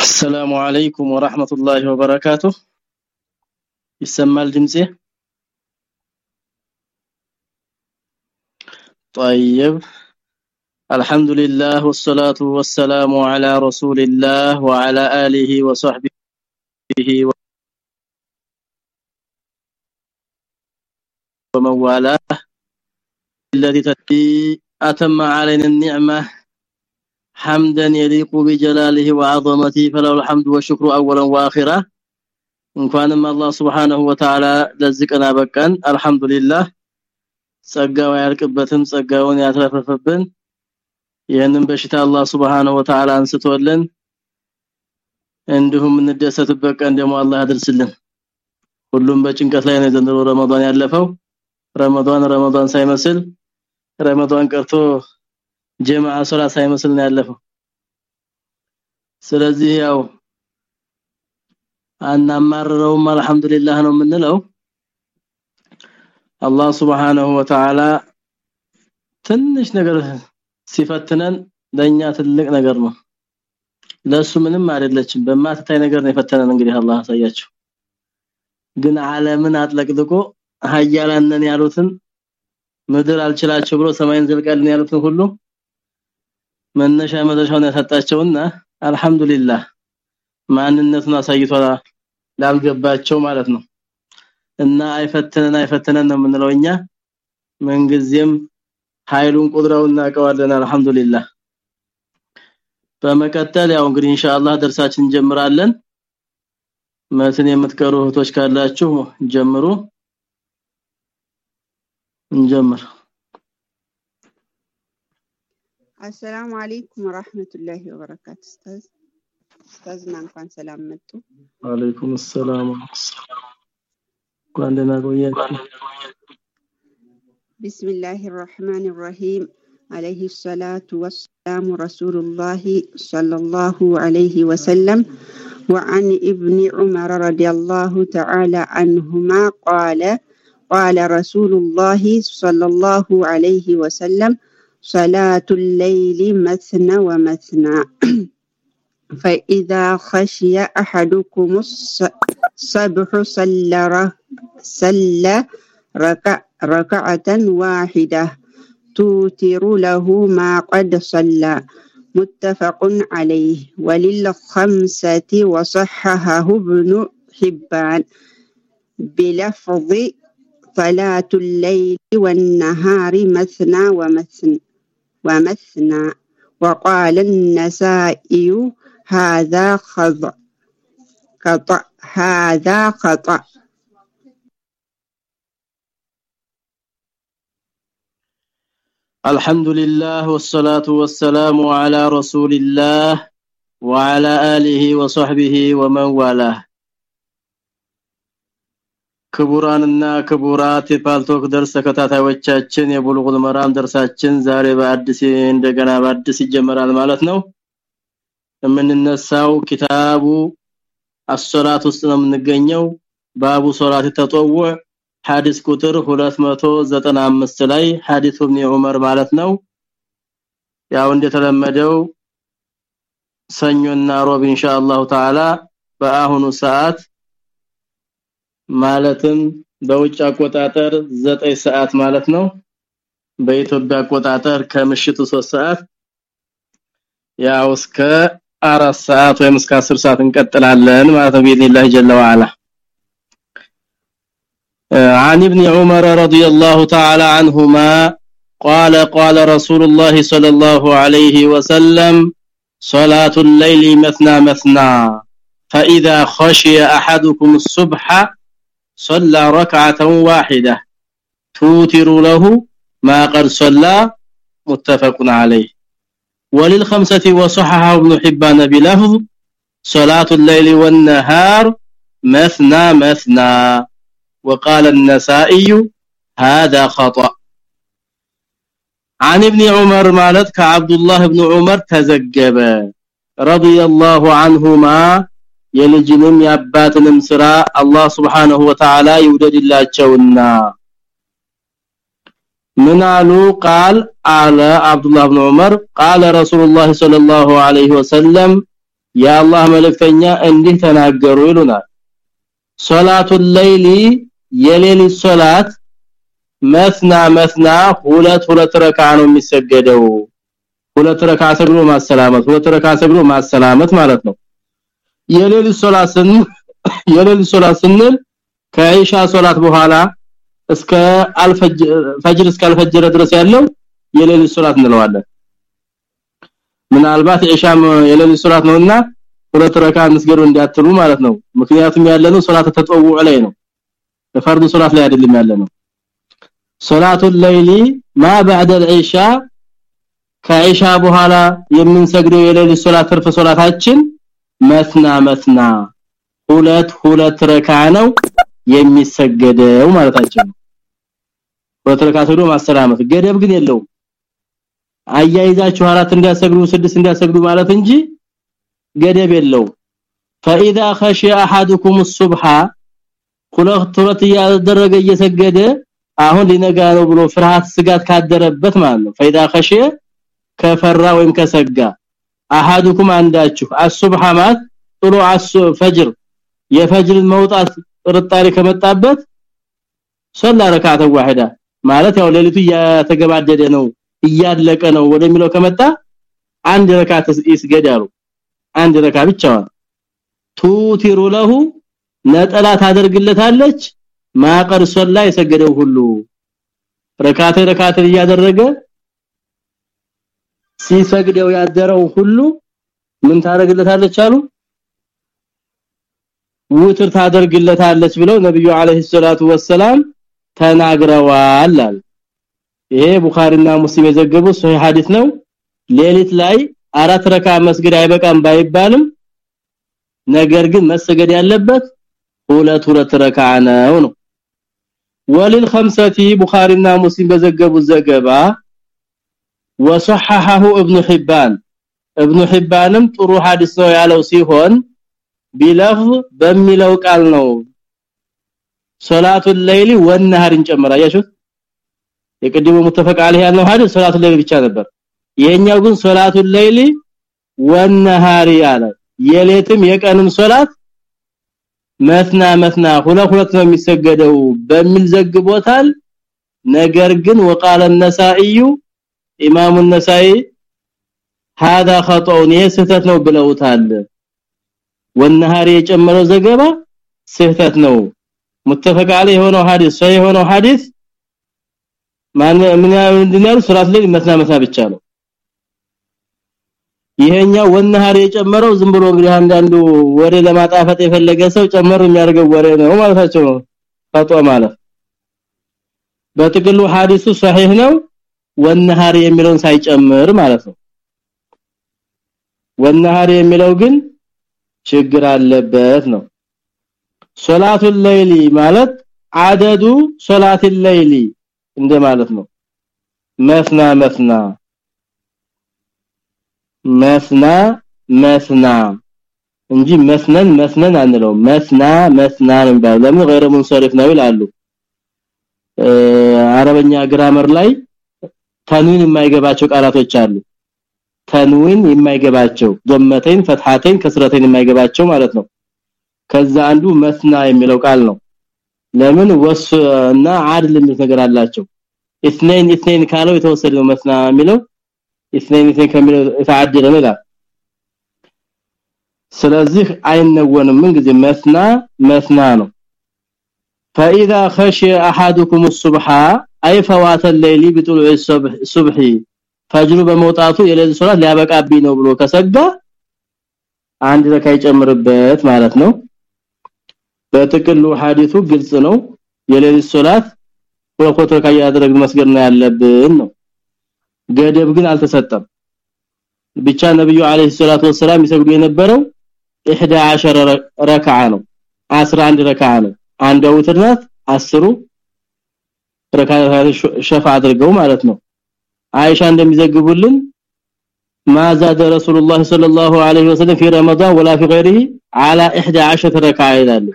السلام عليكم ورحمة الله وبركاته. يسمى الجمسي طيب. الحمد لله والصلاة والسلام على رسول الله وعلى آله وصحبه ومن والاه. الذي أتم علينا النعمة حمدا يليق بجلاله وعظمته فله الحمد والشكر اولا واخره እንኳንም አላህ Subhanahu Wa Ta'ala ለዚህ ቀን አበቃን አልহামዱሊላህ ጸጋው ያልቅበትም ጸጋውን ያትረፈፈብን። ይህንን በሽታ አላህ Subhanahu Wa አንስቶልን እንዲሁም እንደሰትበት ቀን ደግሞ አላህ ያድርስልን። ሁሉም በጭንቀት ላይ ነው ዘንድሮ ረመዳን ያለፈው። ረመዳን ረመዳን ሳይመስል ረመዳን ቀርቶ ጀማዓ ሶላ ሳይመስል ነው ያለፈው። ስለዚህ ያው አናማረረውም አልহামዱሊላህ ነው የምንለው። አላህ Subhanahu Wa Ta'ala ትንሽ ነገር ሲፈትነን ለኛ ትልቅ ነገር ነው። ለሱ ምንም አይደለችም። በማትታይ ነገር ነው የፈተነን እንግዲህ አላህ አሳያችሁ ግን ዓለምን አጥለቅልቆ ሀያላነን ያሉትን ምድር አልችላቸው ብሎ ሰማይን ዘልቃልን ያሉትን ሁሉ መነሻ መድረሻውን ያሰጣቸውና አልহামዱሊላህ ማንነቱን አሳይቷል ላልገባቸው ማለት ነው። እና አይፈተነን አይፈተነን ነው የምንለው እኛ። ምንጊዜም ኃይሉን ቁድራውን እናቀዋለን አልহামዱሊላህ በመቀጠል ያው እንግዲህ ኢንሻአላህ ደርሳችን እንጀምራለን። መትን የምትቀሩ እህቶች ካላችሁ ጀምሩ። እንጀምር። السلام عليكم ورحمة الله وبركاته. أستاذ أستاذنا نكون سلام متو. وعليكم السلام وعندنا قوياكم بسم الله الرحمن الرحيم. عليه الصلاة والسلام رسول الله صلى الله عليه وسلم. وعن ابن عمر رضي الله تعالى عنهما قال قال رسول الله صلى الله عليه وسلم صلاة الليل مثنى ومثنى. فإذا خشي أحدكم الصبح صلى صلى ركع ركعة واحدة. توتر له ما قد صلى. متفق عليه. وللخمسة وصححه ابن حبان. بلفظ صلاة الليل والنهار مثنى ومثنى. ومثنى وقال النسائي هذا خطأ خطأ هذا خطأ. الحمد لله والصلاة والسلام على رسول الله وعلى آله وصحبه ومن والاه. ክቡራንና ክቡራት የፓልቶክ ደርስ ተከታታዮቻችን የቡልጉል መራም ደርሳችን ዛሬ በአዲስ እንደገና በአዲስ ይጀመራል ማለት ነው። የምንነሳው ኪታቡ አሶላት ውስጥ ነው የምንገኘው። ባቡ ሶላት ተጠወዕ ሐዲስ ቁጥር 295 ላይ ሐዲስ ኢብኑ ዑመር ማለት ነው። ያው እንደተለመደው ሰኞና ሮብ ኢንሻአላሁ ተዓላ በአሁኑ ሰዓት ማለትም በውጭ አቆጣጠር 9 ሰዓት ማለት ነው በኢትዮጵያ አቆጣጠር ከምሽቱ 3 ሰዓት ያው እስከ 4 ሰዓት ወይም እስከ 10 ሰዓት እንቀጥላለን ማለት ነው باذن ጀለ ወዓላ عن ابن عمر رضي الله تعالى عنهما قال قال رسول الله صلى الله عليه وسلم صلاة الليل مثنى مثنى فإذا خشي أحدكم الصبح صلى ركعة واحدة. توتر له ما قد صلى متفق عليه. وللخمسة وصححه ابن حبان بلفظ صلاة الليل والنهار مثنى مثنى. وقال النسائي هذا خطأ. عن ابن عمر مالت كعبد الله بن عمر تزجب. رضي الله عنهما የልጅንም ያባትንም ስራ አላህ Subhanahu Wa Ta'ala ይውደድላቸውና። ምን ቃል አለ አብዱላህ ኢብኑ ዑመር ቃለ ረሱላህ ሰለላሁ ዐለይሂ ወሰለም የአላህ መልእክተኛ እንዲህ ተናገሩ ይሉናል። ሶላቱል ለይሊ የሌሊት ሶላት መስና መስና ሁለት ሁለት ረካ ነው የሚሰገደው። ሁለት ረካ ሰግዶ ማሰላመት ሁለት ረካ ሰግዶ ማሰላመት ማለት ነው የሌሊት ሶላት ስን የሌሊት ሶላት ስንል ከኢሻ ሶላት በኋላ እስከ አልፈጅር እስከ አልፈጅር ድረስ ያለው የሌሊት ሶላት እንለዋለን ምናልባት ኢሻም የሌሊት ሶላት ነውና ሁለት ረካ መስገዱ እንዲያትሉ ማለት ነው ምክንያቱም ያለነው ሶላት ተጠውዑ ላይ ነው በፈርዱ ሶላት ላይ አይደለም ያለነው ሶላቱ ለይሊ ማ بعد العشاء ከኢሻ በኋላ የምንሰግደው የሌሊት ሶላት ትርፍ ሶላታችን መስና መስና ሁለት ሁለት ረካ ነው የሚሰገደው ማለታችን ነው ሁለት ረካ ሰግዶ ማሰላመት ገደብ ግን የለውም አያይዛችሁ አራት እንዲያሰግዱ ስድስት እንዲያሰግዱ ማለት እንጂ ገደብ የለው فاذا خشي احدكم الصبح ሁለት ሁለት ያደረገ እየሰገደ አሁን ሊነጋ ነው ብሎ ፍርሃት ስጋት ካደረበት ማለት ነው فاذا خشي ከፈራ ወይም ከሰጋ አሐዱኩም አንዳችሁ አሱብሃ ማት ጥሩ አሱ ፈጅር የፈጅር መውጣት ጥርጣሬ ከመጣበት ሰላ ረካተ ዋሂዳ ማለት ያው ሌሊቱ እያተገባደደ ነው እያለቀ ነው ወደሚለው ከመጣ አንድ ረካት ይስገዳሉ አንድ ረካ ብቻዋን ቱቲሩ ለሁ ነጠላ ታደርግለታለች። ማቀር ሶላ የሰገደው ሁሉ ረካተ ረካተ እያደረገ ሲሰግደው ያደረው ሁሉ ምን ታደርግለታለች አሉ? ውትር ታደርግለታለች ብለው ነብዩ አለይሂ ሰላቱ ወሰለም ተናግረዋል ይሄ ቡኻሪና ሙስሊም የዘገቡት ሶሂህ ሐዲስ ነው። ሌሊት ላይ አራት ረካ መስገድ አይበቃም ባይባልም ነገር ግን መስገድ ያለበት ሁለት ሁለት ረካ ነው ነው። ወሊል ኸምሰቲ ቡኻሪና ሙስሊም በዘገቡት ዘገባ ወሰሐሐሁ ኢብኑ ሒባን ኢብኑ ሒባንም ጥሩ ሐዲስ ነው ያለው ሲሆን ቢለፍዝ በሚለው ቃል ነው ሶላቱል ለይሊ ወነሃርን ጨምራ ያሹት የቅድሙ ሙተፈቅ አለህ ያለው ሐዲስ ሶላቱል ለይሊ ብቻ ነበር የኛው ግን ሶላቱል ለይሊ ወነሃሪ ያለ የሌትም የቀንም ሶላት መስና መስና ሁለት ሁለት ነው የሚሰገደው በሚል ዘግቦታል ነገር ግን وقال النسائي ኢማሙ النسائي هذا خطأ ስህተት ነው ብለውታል ወነሃሪ የጨመረው ዘገባ ስህተት ነው ሙተፈቅ አለህ የሆነው ሐዲስ ሰው የሆነው ሐዲስ ማን ምን እንድናሩ ሶላት ላይ መስና መስና ብቻ ነው ይሄኛው ወነሃር የጨመረው ዝም ብሎ እንግዲህ አንዳንዱ ወሬ ለማጣፈጥ የፈለገ ሰው ጨመር የሚያደርገው ወሬ ነው ማለታቸው ነው ፈጦ ማለት በጥቅሉ ሐዲሱ ሰሂህ ነው ወነሃር የሚለውን ሳይጨምር ማለት ነው ወነሃር የሚለው ግን ችግር አለበት ነው ሶላቱል ለይሊ ማለት አደዱ ሶላቱል ለይሊ እንደማለት ነው መስና መስና መስና መስና እንጂ መስነን መስነን አንለው መስና መስና ነው የሚባለው ለምን غير منصرف ነው ይላሉ አረበኛ ግራመር ላይ ተንዊን የማይገባቸው ቃላቶች አሉ ተንዊን የማይገባቸው ዶመተን ፈትሐተን ከስረተን የማይገባቸው ማለት ነው ከዛ አንዱ መስና የሚለው ቃል ነው ለምን ወስ እና አድል የሚል ነገር አላቸው اثنين اثنين ካለው የተወሰደው መስና የሚለው اثنين اثنين ከሚለው የተዓደለ ነው ይላል ስለዚህ አይነወንም ምን ጊዜ መስና መስና ነው فاذا خشي احدكم الصبح اي فوات الليل بطلوع الصبح الصبح ፈጅሩ በመውጣቱ የሌሊት ሶላት ሊያበቃብኝ ነው ብሎ ከሰጋ አንድ ረካ ይጨምርበት ማለት ነው በጥቅሉ ሐዲሱ ግልጽ ነው የሌሊት ሶላት ሁለት ረካ ያደረግ መስገድ ነው ያለብን ነው ገደብ ግን አልተሰጠም ብቻ ነብዩ አለይሂ ሰላቱ ወሰለም ይሰግዱ የነበረው 11 ረካዓ ነው 11 ረካዓ ነው አንድ ውትር ናት 10 ረካዓ ሸፋ አድርገው ማለት ነው አይሻ እንደሚዘግቡልን ማዛደ ረሱላህ ሰለላሁ ዐለይሂ ወሰለም في رمضان ولا في غيره على 11 ረካዓ ይላሉ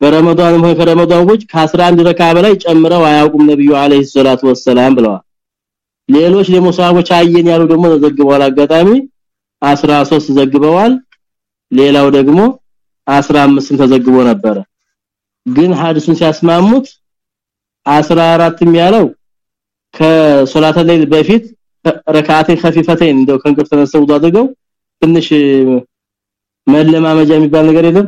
በረመዳን ሆነ ከረመዳን ውጭ ከ11 ረካ በላይ ጨምረው አያውቁም ነብዩ አለይሂ ሰላቱ ወሰለም ብለዋል ሌሎች ደግሞ ሰሃቦች አየን ያሉ ደግሞ ተዘግበዋል አጋጣሚ 13 ዘግበዋል ሌላው ደግሞ 15 ተዘግቦ ነበረ ግን ሐዲሱን ሲያስማሙት 14 ያለው ከሶላተ ለይል በፊት ረካዓተን ኸፊፈተን እንደው ከንቅፍ ተነስተው አድርገው ትንሽ መለማመጃ የሚባል ነገር የለም።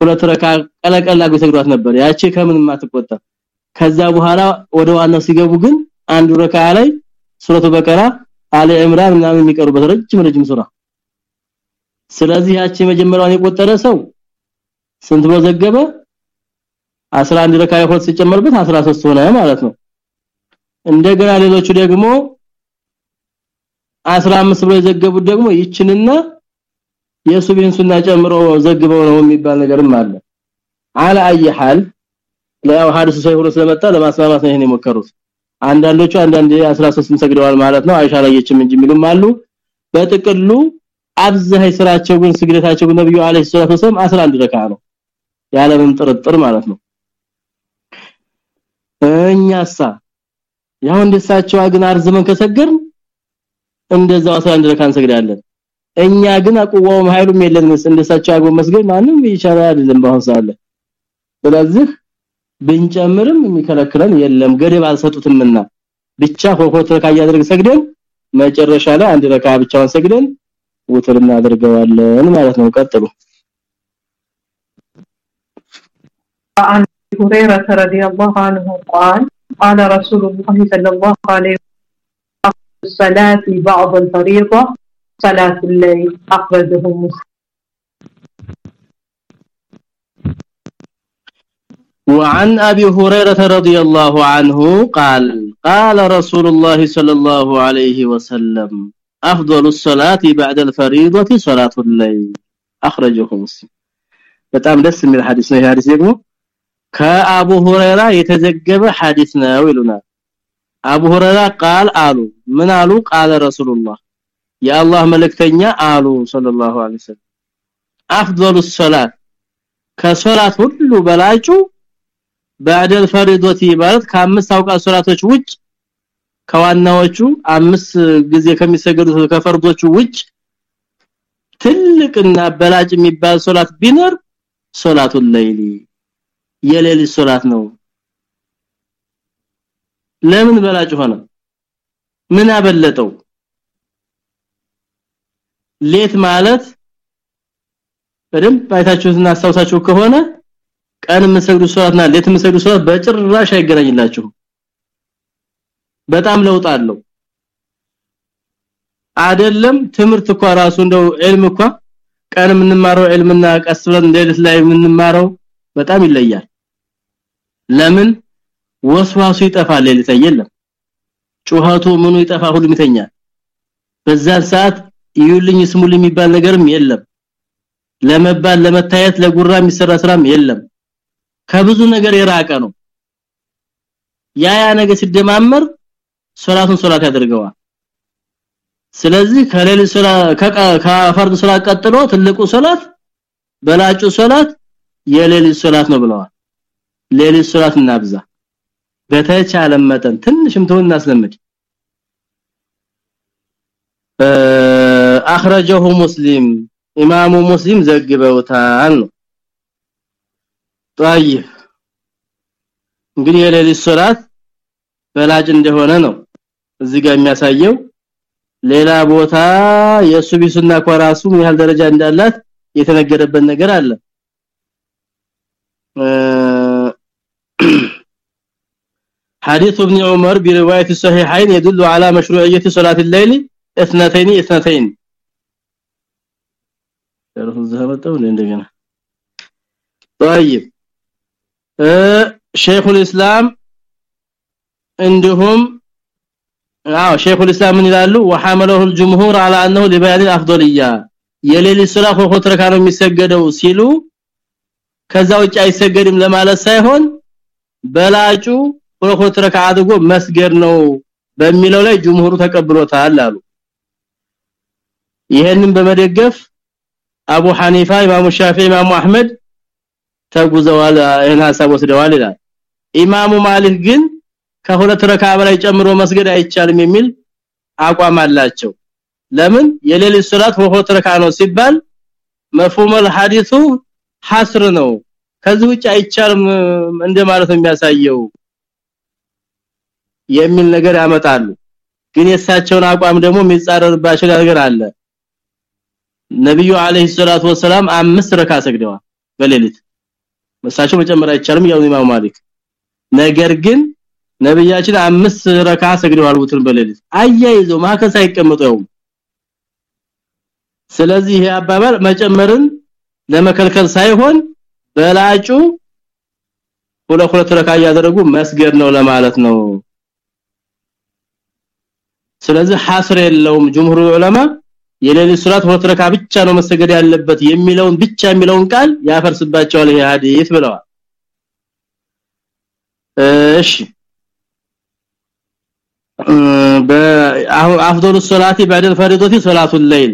ሁለት ረካ ቀለቀላ ይሰግዷት ነበር። ያቺ ከምን ማትቆጣ ከዛ በኋላ ወደ ዋናው ሲገቡ ግን አንዱ ረካ ላይ ሱረቱ በቀራ አለ ኢምራን ምናምን የሚቀሩበት ረጅም ረጅም ሱራ። ስለዚህ ያቺ መጀመሪያውን የቆጠረ ሰው ስንት ብሎ ዘገበ 11 ረካ ይሆን ሲጨመርበት 13 ሆነ ማለት ነው። እንደገና ሌሎቹ ደግሞ 15 ብሎ የዘገቡት ደግሞ ይችንና የሱብሂን ሱና ጨምሮ ዘግበው ነው የሚባል ነገርም አለ። አለ አይ ሐል ለያው ሐዲሱ ሳይሆን ስለመጣ ለማስማማት ነው ይሄን የሞከሩት። አንዳንዶቹ አንዳንድ 13 ሰግደዋል ማለት ነው። አይሻ ላየችም እንጂ የሚሉም አሉ። በጥቅሉ አብዛይ ስራቸው ግን ስግደታቸው ነብዩ አለይሂ ሰላቱ ወሰለም 11 ረካ ነው። ያለምን ጥርጥር ማለት ነው እኛሳ ያው እንደሳቸው ግን አርዝመን ከሰገርን እንደዛው 11 ረካ እንሰግዳለን። እኛ ግን አቁዋውም ኃይሉም የለንም። እንደሳቸው አጎ መስገድ ማንም ይቻላል አይደለም ሰዓት ስለዚህ ብንጨምርም የሚከለክለን የለም። ገደብ አልሰጡትምና ብቻ ሆሆት ረካ ያደርግ ሰግደን መጨረሻ ላይ አንድ ረካ ብቻውን ሰግደን ውትር እናደርገዋለን ማለት ነው። ቀጥሉ هريرة رضي الله عنه قال قال رسول الله صلى الله عليه وسلم الصلاة بعض الفريضة صلاة الليل أخرجه مسلم وعن ابي هريره رضي الله عنه قال قال رسول الله صلى الله عليه وسلم افضل الصلاه بعد الفريضه صلاه الليل اخرجه مسلم በጣም ደስ የሚል ሐዲስ ነው ሐዲስ ደግሞ ከአቡ ሁረራ የተዘገበ ሐዲስ ነው ይሉናል። አቡ ሁረራ ቃል አሉ። ምን አሉ? ቃል ረሱላህ የአላህ መልእክተኛ አሉ ሰለላሁ ዐለይሂ ወሰለም። አፍضل الصلاه ከሶላት ሁሉ በላጩ بعدል ፈሪዶቲ ማለት ከአምስት አውቃ ሶላቶች ውጭ ከዋናዎቹ አምስት ጊዜ ከሚሰገዱት ከፈርዶቹ ውጭ ትልቅና በላጭ የሚባል ሶላት ቢኖር ሶላቱል ሌሊ የሌሊት ሶላት ነው። ለምን በላጭ ሆነ? ምን አበለጠው? ሌት ማለት በደንብ አይታችሁና አስተውሳችሁ ከሆነ ቀን የምሰግዱ ሶላትና ሌት የምሰግዱ ሶላት በጭራሽ አይገናኝላችሁ በጣም ለውጥ አለው። አይደለም ትምህርት እንኳን ራሱ እንደው ዒልም እንኳን ቀን የምንማረው ዒልምና ቀስ ብለን ሌሊት ላይ የምንማረው በጣም ይለያል። ለምን? ወስዋሱ ይጠፋል ሌሊት የለም። ጩኸቱ ምኑ ይጠፋ ሁሉም ይተኛል። በዛን ሰዓት ይዩልኝ ስሙልኝ የሚባል ነገርም የለም። ለመባል ለመታየት ለጉራ የሚሰራ ስራም የለም። ከብዙ ነገር የራቀ ነው። ያ ያ ነገር ሲደማመር ሶላቱን ሶላት ያደርገዋል። ስለዚህ ከሌሊት ሶላት ከፈርድ ሶላት ቀጥሎ ትልቁ ሶላት በላጩ ሶላት የሌሊት ሶላት ነው ብለዋል። ሌሊት ሶላት እናብዛ። በተቻለ መጠን ትንሽም ተውን እናስለምድ። አخرجه ሙስሊም ኢማሙ ሙስሊም ዘግበውታል ነው። طيب እንግዲህ የሌሊት ሶላት በላጭ እንደሆነ ነው እዚህ ጋር የሚያሳየው። ሌላ ቦታ የሱቢ ሱና ኮራሱ ምን ያህል ደረጃ እንዳላት የተነገረበት ነገር አለ። حديث ابن عمر بروايه الصحيحين يدل على مشروعيه صلاه الليل اثنتين اثنتين تعرف الذهبته ولا እንደገና طيب شيخ الاسلام عندهم አዎ ሼኹ الاسلام ምን ይላሉ وحمله الجمهور على انه لبيان الافضليه የሌሊ ሶላት ሆት ረካ ነው የሚሰገደው ሲሉ ከዛ ውጭ አይሰገድም ለማለት ሳይሆን በላጩ ሆት ረካ አድርጎ መስገድ ነው በሚለው ላይ ጅምሁሩ ተቀብሎታል አሉ። ይሄንን በመደገፍ አቡ ሐኒፋ ኢማሙ ሻፊዒ ኢማሙ አህመድ ተጉዘዋል ይሄን ሐሳብ ወስደዋል ይላል። ኢማሙ ማሊክ ግን ከሁለት ረካ በላይ ጨምሮ መስገድ አይቻልም የሚል አቋም አላቸው። ለምን? የሌሊት ሶላት ወሆት ረካ ነው ሲባል መፍሁመል ሐዲሱ ሐስር ነው። ከዚህ ውጭ አይቻልም እንደማለት ነው የሚያሳየው የሚል ነገር ያመጣሉ። ግን የሳቸውን አቋም ደግሞ የሚጻረርባቸው ነገር አለ። ነብዩ አለይሂ ሰላቱ ወሰለም አምስት ረካ ሰግደዋል በሌሊት። መሳቸው መጨመር አይቻልም ያው ኢማም ማሊክ። ነገር ግን ነብያችን አምስት ረካ ሰግደዋል ውትር በሌሊት። አያይዘው ማከስ አይቀመጡ ስለዚህ ይሄ አባባል መጨመርን ለመከልከል ሳይሆን በላጩ ሁለት ሁለት ረካ ያደረጉ መስገድ ነው ለማለት ነው ስለዚህ ሐስር የለውም ጅምሁሩ ዑለማ የሌሊት ሶላት ሁለት ረካ ብቻ ነው መሰገድ ያለበት የሚለውን ብቻ የሚለውን ቃል ያፈርስባቸዋል ይሄ ሐዲስ ብለዋል እሺ በአፍዶሉ ሶላቲ بعد الفريضه صلاه الليل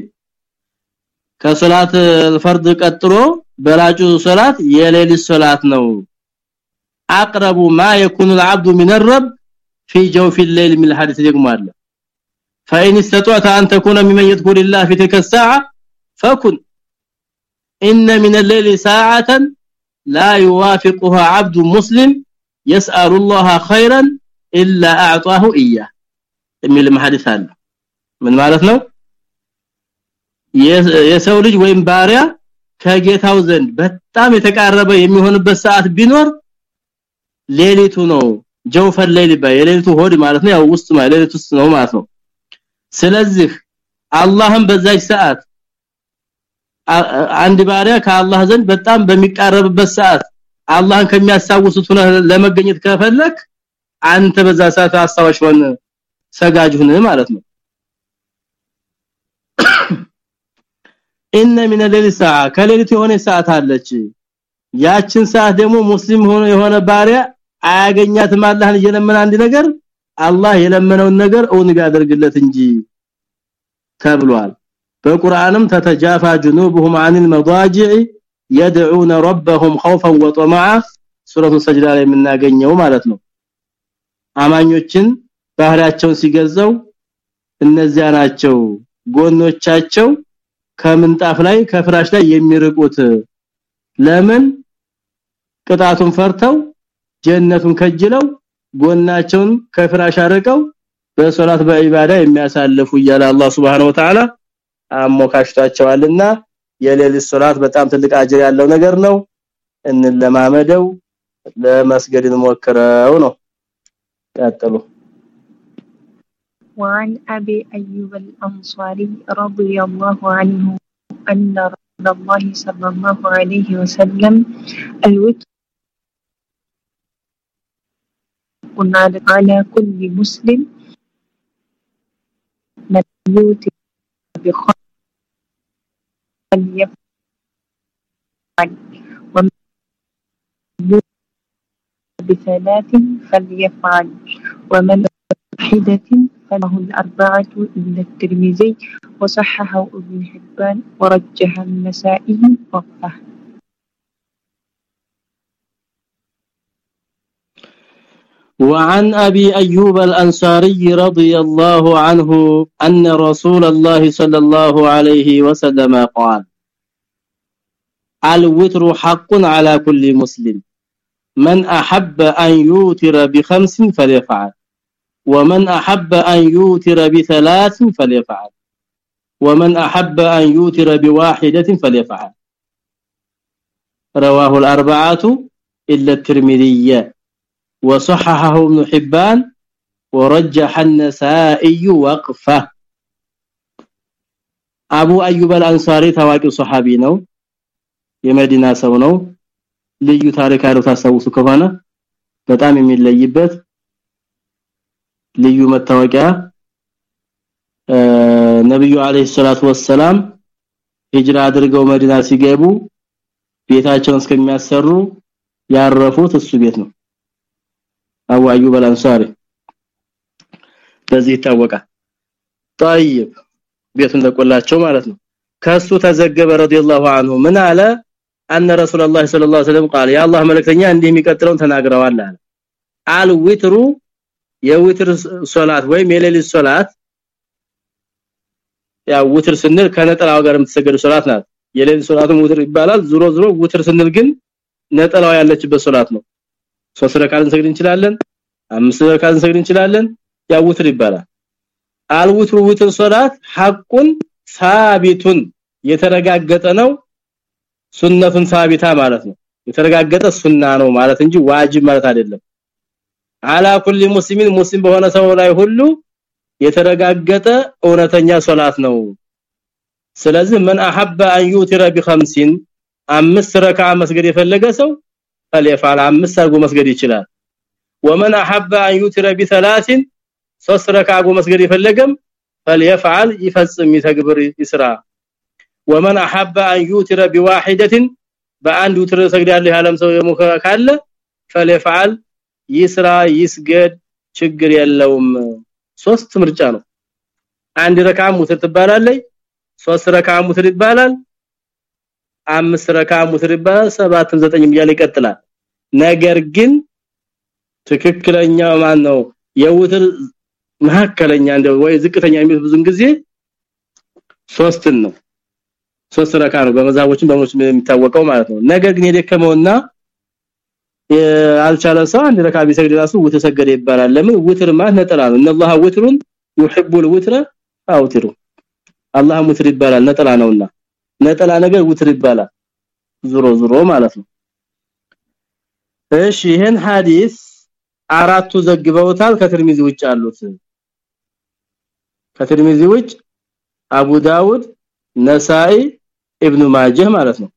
ከሶላት الفرض ቀጥሎ በላጩ ሶላት የሌሊት ሶላት ነው اقرب ما يكون العبد من الرب في جوف الليل من الحديث ደግሞ አለ فإن استطعت أن تكون ممن يذكر الله في تلك الساعة فكن إن من الليل ساعة لا يوافقها عبد مسلم يسأل الله خيرا إلا أعطاه إياه የሚል መሐዲስ አለ ምን ማለት ነው የሰው ልጅ ወይም ባሪያ ከጌታው ዘንድ በጣም የተቃረበ የሚሆንበት ሰዓት ቢኖር ሌሊቱ ነው። ሌሊት ይባላል። የሌሊቱ ሆድ ማለት ነው። ያው ውስጥ ማለት ነው። ማለት ነው። ስለዚህ አላህም በዛች ሰዓት አንድ ባሪያ ከአላህ ዘንድ በጣም በሚቃረብበት ሰዓት አላህን ከሚያሳውሱት ለመገኘት ከፈለክ አንተ በዛ ሰዓት አስታዋሽ ሆነ ሰጋጅ ሁን ማለት ነው ኢነ ሚነ ሌሊ ሰዓ ከሌሊቱ የሆነ ሰዓት አለች ያችን ሰዓት ደግሞ ሙስሊም ሆኖ የሆነ ባሪያ አያገኛትም አላህን እየለመነ አንድ ነገር አላህ የለመነውን ነገር እውን ቢያደርግለት እንጂ ተብሏል በቁርአንም ተተጃፋ ጅኑብሁም አንል መዳጂዕ يدعون ربهم خوفا وطمعا ሱረቱ ሰጅዳ ላይ የምናገኘው ማለት ነው አማኞችን ባህሪያቸውን ሲገዛው እነዚያ ናቸው ጎኖቻቸው ከምንጣፍ ላይ ከፍራሽ ላይ የሚርቁት። ለምን? ቅጣቱን ፈርተው ጀነቱን ከጅለው ጎናቸውን ከፍራሽ አርቀው በሶላት በኢባዳ የሚያሳልፉ እያለ አላህ Subhanahu Wa Ta'ala አሞካሽታቸዋልና የሌሊት ሶላት በጣም ትልቅ አጅር ያለው ነገር ነው። እንለማመደው ለመስገድ እንሞክረው ነው። ቀጥሉ وعن أبي أيوب الأنصاري رضي الله عنه أن رسول الله صلى الله عليه وسلم الوتر على كل مسلم من يوتي بخير فليفعل ومن بثلاث فليفعل ومن واحدة فله الأربعة إلا الترمذي وصححه ابن حبان ورجح النسائي وقفه. وعن أبي أيوب الأنصاري رضي الله عنه أن رسول الله صلى الله عليه وسلم قال الوتر حق على كل مسلم. من أحب أن يوتر بخمس فليفعل. ومن احب ان يوتر بثلاث فليفعل ومن احب ان يوتر بواحده فليفعل رواه الاربعه الا الترمذي وصححه ابن حبان ورجح النسائي وقفه አቡ አዩብ አልአንሳሪ ታዋቂው ሱሐቢ ነው የመዲና ሰው ነው ልዩ ታሪክ ያለው ታስታውሱ ከሆነ በጣም የሚለይበት ልዩ መታወቂያ ነብዩ አለይሂ ሰላቱ ወሰለም ሂጅራ አድርገው መዲና ሲገቡ ቤታቸውን እስከሚያሰሩ ያረፉት እሱ ቤት ነው አቡ አዩብ አልአንሳሪ በዚህ ይታወቃል طيب ቤቱን ለቆላቸው ማለት ነው ከሱ ተዘገበ ረዲየላሁ ዐንሁ ምን አለ አነ ረሱላህ ሰለላሁ ዐለይሂ ወሰለም قال የአላህ መልእክተኛ እንዲህ የሚቀጥለውን ተናግረዋል አለ አል የዊትር ሶላት ወይም የሌሊት ሶላት ያው ውትር ስንል ከነጠላው ጋር የምትሰገዱ ሶላት ናት። የሌሊት ሶላቱም ውትር ይባላል። ዙሮ ዙሮ ውትር ስንል ግን ነጠላው ያለችበት ሶላት ነው። ሶስት ረካዓት እንሰግድ እንችላለን አምስት ረካዓት እንሰግድ እንችላለን ያው ውትር ይባላል። አልውትሩ ውትር ሶላት ሐቁን ሳቢቱን የተረጋገጠ ነው። ሱነቱን ሳቢታ ማለት ነው። የተረጋገጠ ሱና ነው ማለት እንጂ ዋጅብ ማለት አይደለም አላ ኩሊ ሙስሊሚን ሙስሊም በሆነ ሰው ላይ ሁሉ የተረጋገጠ እውነተኛ ሶላት ነው። ስለዚህ من احب ان يوتر አምስት ረካ መስገድ የፈለገ ሰው ፈለፋል አምስት አርጎ መስገድ ይችላል። ومن احب ان يوتر ሶስት ረካ አርጎ መስገድ የፈለገም ፈለፋል ይፈጽም ይተግብር ይስራ። ومن احب ان يوتر በአንድ ውትር ሰግዳለህ ያለም ሰው የሞከ ካለ ፈለፋል ይስራ ይስገድ ችግር የለውም። ሶስት ምርጫ ነው። አንድ ረካዓ ሙትር ትባላለች ሶስት ረካዓ ሙትር ይባላል አምስት ረካዓ ሙትር ይባላል ሰባትም ዘጠኝም እያለ ይቀጥላል። ነገር ግን ትክክለኛው ማን ነው? የውትር መሐከለኛ እንደው ወይ ዝቅተኛ የሚል ብዙን ጊዜ ሶስትን ነው። ሶስት ረካ ነው። በመዛቦችን በሙስሊም የሚታወቀው ማለት ነው። ነገር ግን የደከመውና አልቻለ ሰው አንድ ረካ ቢሰግድ ራሱ ውትር ሰገደ ይባላል ለምን ውትር ማለት ነጠላ ነው እነላህ ውትሩን يحب الوتر አውትሩ አላህ ውትር ይባላል ነጠላ ነውና ነጠላ ነገር ውትር ይባላል ዙሮ ዙሮ ማለት ነው እሺ ይሄን ሐዲስ አራቱ ዘግበውታል ከትርሚዚ ውጭ አሉት ከትርሚዚ ውጭ አቡ ዳውድ ነሳኢ ኢብኑ ማጀህ ማለት ነው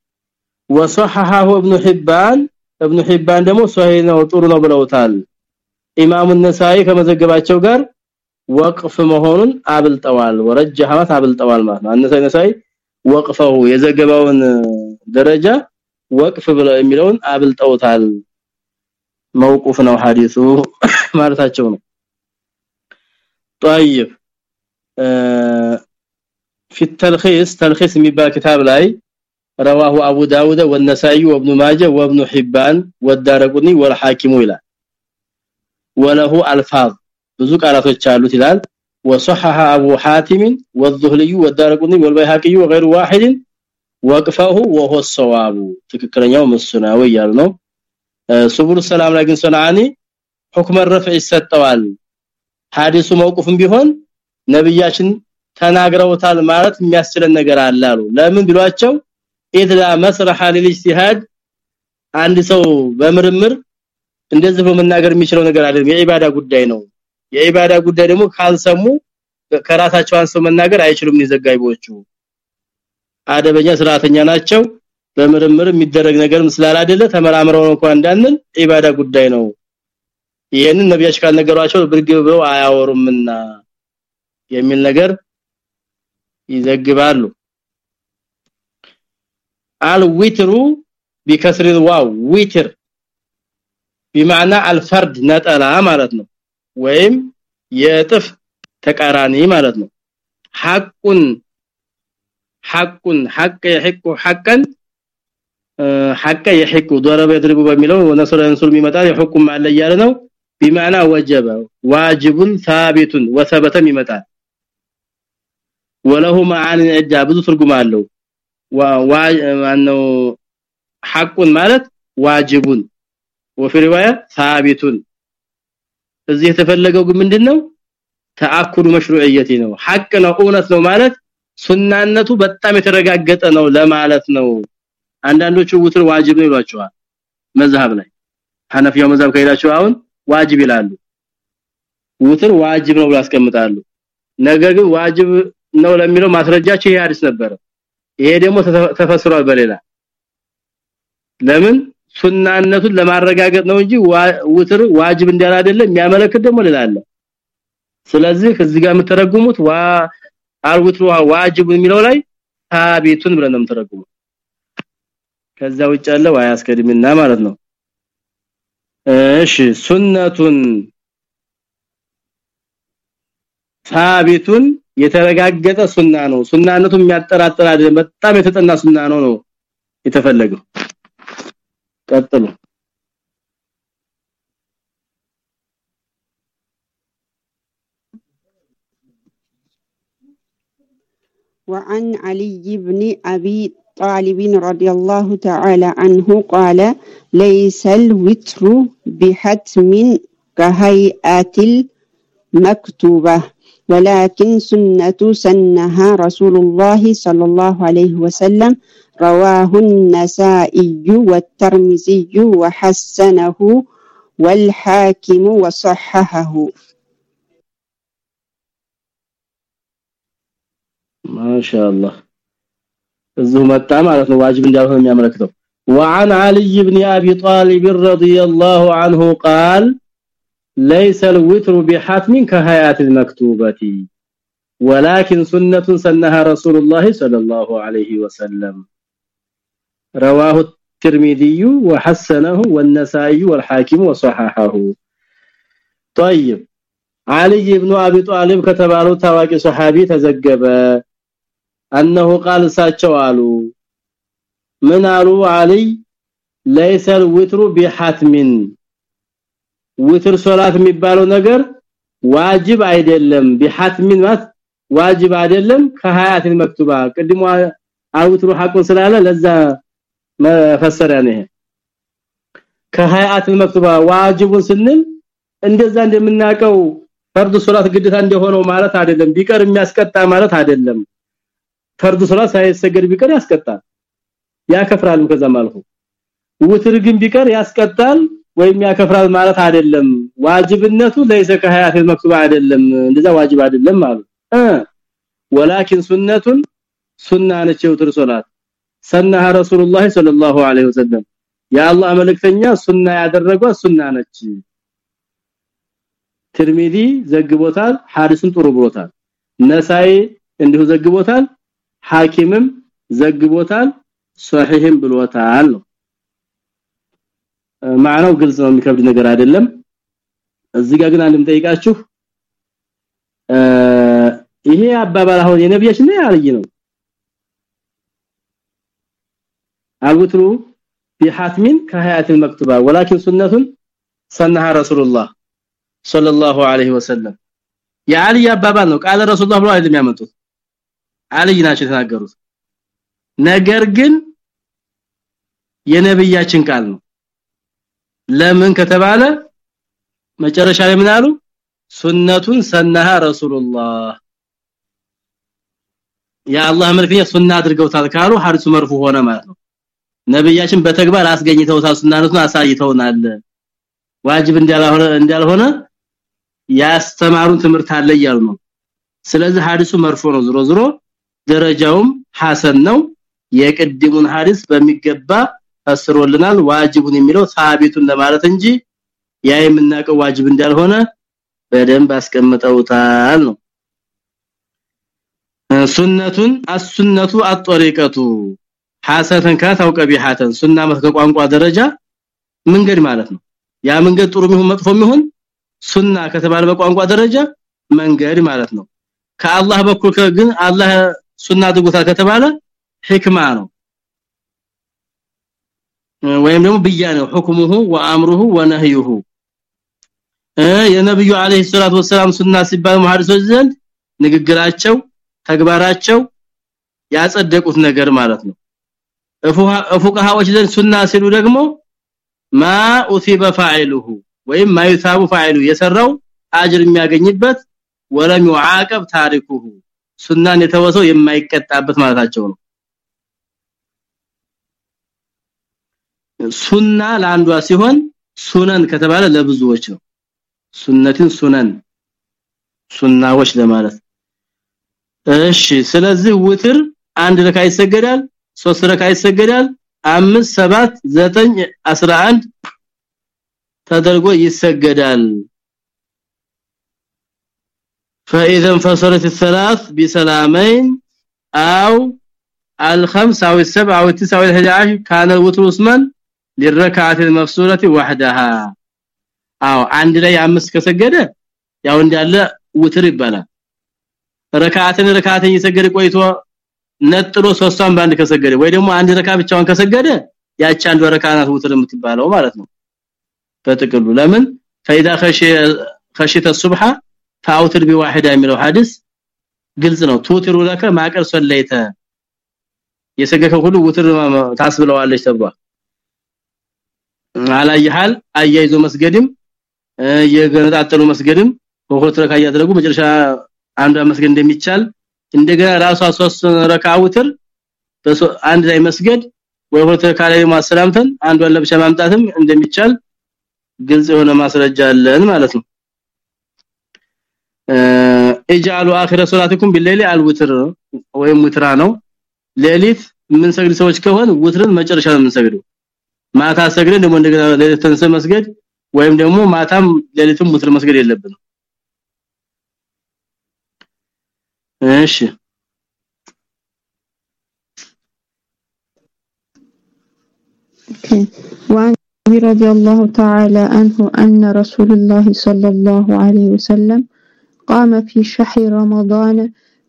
ወሰሐሐሁ ኢብኑ ሒባን ኢብኑ ሒባን ደግሞ ሶሂህ ነው ጥሩ ነው ብለውታል ኢማሙ ነሳኢ ከመዘገባቸው ጋር ወቅፍ መሆኑን አብልጠዋል ወረጀሐት አብልጠዋል ማለት ነው አነሳኢ ነሳኢ ወቅፈው የዘገባውን ደረጃ ወቅፍ ብለው የሚለውን አብልጠውታል መውቁፍ ነው ሐዲሱ ማለታቸው ነው طيب في التلخيص تلخيص የሚባል كتاب ላይ رواه ابو داود والنسائي وابن ماجه وابن حبان والدارقطني والحاكم ይላል وله الفاظ ብዙ ቃላቶች አሉት ይላል وصحح ابو حاتم والذهلي والدارقطني والبيهقي وغير واحد وقفه وهو الصواب ትክክለኛው መስናው ይያል ነው ሱቡል ሰላም ላይ ግን ሰናኒ ሁክመ ረፍዕ ይሰጠዋል ሐዲሱ መውቁፍም ቢሆን ነብያችን ተናግረውታል ማለት የሚያስችለን ነገር አለ አሉ ለምን ቢሏቸው ኢድላ መስረሐ ለልኢጅቲሃድ አንድ ሰው በምርምር እንደዚህ በመናገር የሚችለው ነገር አይደለም። የኢባዳ ጉዳይ ነው። የኢባዳ ጉዳይ ደግሞ ካልሰሙ ከራሳቸው አንሰው መናገር አይችሉም ይዘጋይቦቹ አደበኛ ስርዓተኛ ናቸው። በምርምር የሚደረግ ነገር ስላላደለ ተመራምረው እንኳን እንዳንል ኢባዳ ጉዳይ ነው። ይሄንን ነብያች ካልነገሯቸው ብርግ ብለው አያወሩምና የሚል ነገር ይዘግባሉ አልዊትሩ ቢከስር ዋው ዊትር بمعنى الفرد ነጠላ ማለት ነው ወይም የጥፍ ተቃራኒ ማለት ነው ሐቁን ሐቁን ሐቅ يحق حقا ሐቀ يحق ضرب يضرب በሚለው ወነሰረ እንሱር የሚመጣ የሁኩም አለ እያለ ነው بمعنى وجب واجب ثابت وثبت ይመጣል وله معاني عده ብዙ ትርጉም አለው ዋነው ሐቁን ማለት ዋጅቡን وفي روايه ثابت እዚህ የተፈለገው ግን ምንድነው ተአኩዱ መሽሩዕየቲ ነው ሐቅ ነው እውነት ነው ማለት ሱናነቱ በጣም የተረጋገጠ ነው ለማለት ነው አንዳንዶቹ ውትር ዋጅብ ነው ይሏቸዋል መዝሐብ ላይ ሐነፊያው መዝሐብ ከሄዳቸው አሁን ዋጅብ ይላሉ ውትር ዋጅብ ነው ብለው ያስቀምጣሉ ነገር ግን ዋጅብ ነው ለሚለው ማስረጃቸው ይሄ ሐዲስ ነበር ይሄ ደግሞ ተፈስሯል በሌላ። ለምን? ሱናነቱን ለማረጋገጥ ነው እንጂ ውትር ዋጅብ እንዳለ አይደለም የሚያመለክት ደግሞ ሌላ አለ። ስለዚህ እዚህ ጋር የምትረጉሙት ዋ አልውትሩ ዋጅብ የሚለው ላይ ታቢቱን ብለን ነው የምትረጉሙት ከዛ ውጭ ያለው አያስከድምና ማለት ነው። እሺ ሱነቱን ታቢቱን የተረጋገጠ ሱና ነው ሱናነቱ የሚያጠራጥር አይደለም በጣም የተጠና ሱና ነው ነው የተፈለገው ቀጥሉ وعن علي بن أبي طالب رضي الله تعالى عنه قال ليس الوتر بحتم كهيئة المكتوبة ولكن سنة سنها رسول الله صلى الله عليه وسلم رواه النسائي والترمذي وحسنه والحاكم وصححه ማሻአላህ እዚሁ መጣ ማለት ነው ዋጅብ እንዳልሆነ የሚያመለክተው وعن علي بن ابي طالب رضي الله عنه قال ليس الوتر بحتم كهيات المكتوبه ولكن سنة سنها رسول الله صلى الله عليه وسلم رواه الترمذي وحسنه والنسائي والحاكم وصححه طيب علي بن ابي طالب ከተባለው ታዋቂ ሱሐቢ ተዘገበ انه قال ሳቸው አሉ ምን አሉ علي ليس الوتر بحتم ውትር ሶላት የሚባለው ነገር ዋጅብ አይደለም። ቢሐትሚን ማለት ዋጅብ አይደለም። ከሀያትን መክቱባ ቅድሞ አውትሩ ሐቁን ስላለ ለዛ መፈሰሪያ ነው ከሀያትን መክቱባ ዋጅቡን ስንል እንደዛ እንደምናቀው ፈርድ ሶላት ግዴታ እንደሆነው ማለት አይደለም። ቢቀር የሚያስቀጣ ማለት አይደለም። ፈርድ ሶላት ሳይሰገድ ቢቀር ያስቀጣል። ያከፍራል ከዛም አልፎ ውትር ግን ቢቀር ያስቀጣል ወይም ያከፍራል ማለት አይደለም። ዋጅብነቱ ለይሰ ከሀያት መክቱባ አይደለም። እንደዛ ዋጅብ አይደለም ማለት እ ወላኪን ሱነቱን ሱና ነች የውትር ሶላት ሰናህ ረሱላህ ሰለላሁ ዐለይሂ ወሰለም። የአላህ መልእክተኛ ሱና ያደረገው ሱና ነች። ትርሚዚ ዘግቦታል ሐዲሱን ጥሩ ብሎታል። ነሳይ እንዲሁ ዘግቦታል ሐኪምም ዘግቦታል ሷሂህም ብሎታል ነው ማዕናው ግልጽ ነው የሚከብድ ነገር አይደለም እዚህ ጋር ግን አንድም ጠይቃችሁ ይሄ አባባል አሁን የነብያችን ነው ያልይ ነው አልውትሩ ቢሐትሚን ከሀያት المكتوبه ولكن سنه سنها رسول الله صلى الله عليه وسلم የአሊ አባባል ነው ቃለ ረሱላህ ብሎ አይደለም ያመጡት አሊ ናቸው የተናገሩት ነገር ግን የነብያችን ቃል ነው ለምን ከተባለ መጨረሻ ላይ ምን አሉ? ሱነቱን ሰነሃ ረሱላህ የአላህ መልክተኛ ሱና አድርገውታል ካሉ ሐዲሱ መርፉ ሆነ ማለት ነው። ነብያችን በተግባር አስገኝተውታል ሱናነቱን አሳይተውናል። ዋጅብ እንዳልሆነ እንዳልሆነ ያስተማሩን ትምህርት አለ እያሉ ነው። ስለዚህ ሐዲሱ መርፎ ነው። ዝሮ ዝሮ ደረጃውም ሐሰን ነው። የቅድሙን ሐዲስ በሚገባ ፈስሮልናል ዋጅቡን የሚለው ሳቢቱን ለማለት እንጂ ያ የምናቀው ዋጅብ እንዳልሆነ በደንብ አስቀምጠውታል ነው። ሱነቱን አሱነቱ አጥሪቀቱ ሐሰተን ካታው ቀቢሐተን ሱና ከቋንቋ ደረጃ መንገድ ማለት ነው። ያ መንገድ ጥሩ ይሁን መጥፎ ይሁን ሱና ከተባለ በቋንቋ ደረጃ መንገድ ማለት ነው። ከአላህ በኩል ግን አላህ ሱና አድርጎታል ከተባለ ህክማ ነው ወይም ደግሞ ብያኔው ሁክሙሁ ወአምሩሁ ወነህዩሁ። የነብዩ አለይሂ ሰላቱ ወሰለም ሱና ሲባል መሐዲሶች ዘንድ ንግግራቸው ተግባራቸው ያጸደቁት ነገር ማለት ነው። ፉቃሃዎች ዘንድ ሱና ሲሉ ደግሞ ማ ኡሲበ ፋኢሉሁ ወይም ማይሳቡ ፋኢሉ የሰራው አጅር የሚያገኝበት ወለም ይዓቀብ ታሪኩሁ። ሱናን የተወሰው የማይቀጣበት ማለታቸው ነው ሱና ለአንዷ ሲሆን ሱነን ከተባለ ለብዙዎች ነው ሱነትን ሱነን ሱናዎች ለማለት እሺ ስለዚህ ውትር አንድ ረካ ይሰገዳል ሶስት ረካ ይሰገዳል 5 7 9 11 ተደርጎ ይሰገዳል فاذا انفصلت الثلاث بسلامين او الخمس او السبع او التسع او ال11 كان الوتر اسما للركعه المفصوله وحدها አዎ አንድ ላይ አምስት ከሰገደ ያው እንዳለ ውትር ይባላል ረካዓትን ረካዓትን እየሰገደ ቆይቶ ነጥሎ ሶስቷን ባንድ ከሰገደ ወይ ደግሞ አንድ ረካ ብቻውን ከሰገደ ያቺ አንድ ረካዓት ውትር የምትባለው ማለት ነው በጥቅሉ ለምን فاذا خشي خشيت الصبح فاوتر بواحده የሚለው ሐዲስ ግልጽ ነው ቱትሩ ለከ ማቀር ሰለይተ የሰገከው ሁሉ ውትር ታስብለዋለች ተብሏል አላየሃል? አያይዞ መስገድም የገነጣጠሉ መስገድም በሆት ረካ ያደረጉ መጨረሻ አንዷ መስገድ እንደሚቻል እንደገና ራሷ ሶስት ረካ ውትር አንድ ላይ መስገድ ወይ ሆት ረካ ላይ ማሰላምተን አንዷን ለብቻ ማምጣትም እንደሚቻል ግልጽ የሆነ ማስረጃ አለን ማለት ነው። እጃሉ አኺረ ሶላትኩም ቢለይሊ አልውትር ወይም ውትራ ነው። ሌሊት ምን ሰግድ ሰዎች ከሆነ ውትርን መጨረሻ ነው የምንሰግደው ማታ ሰግደን ደግሞ እንደገና ሌሊት ተንሰ መስገድ ወይም ደግሞ ማታም ሌሊትም ውትር መስገድ የለብንም እሺ وعن رضي الله تعالى عنه أن رسول الله صلى الله عليه وسلم قام في شهر رمضان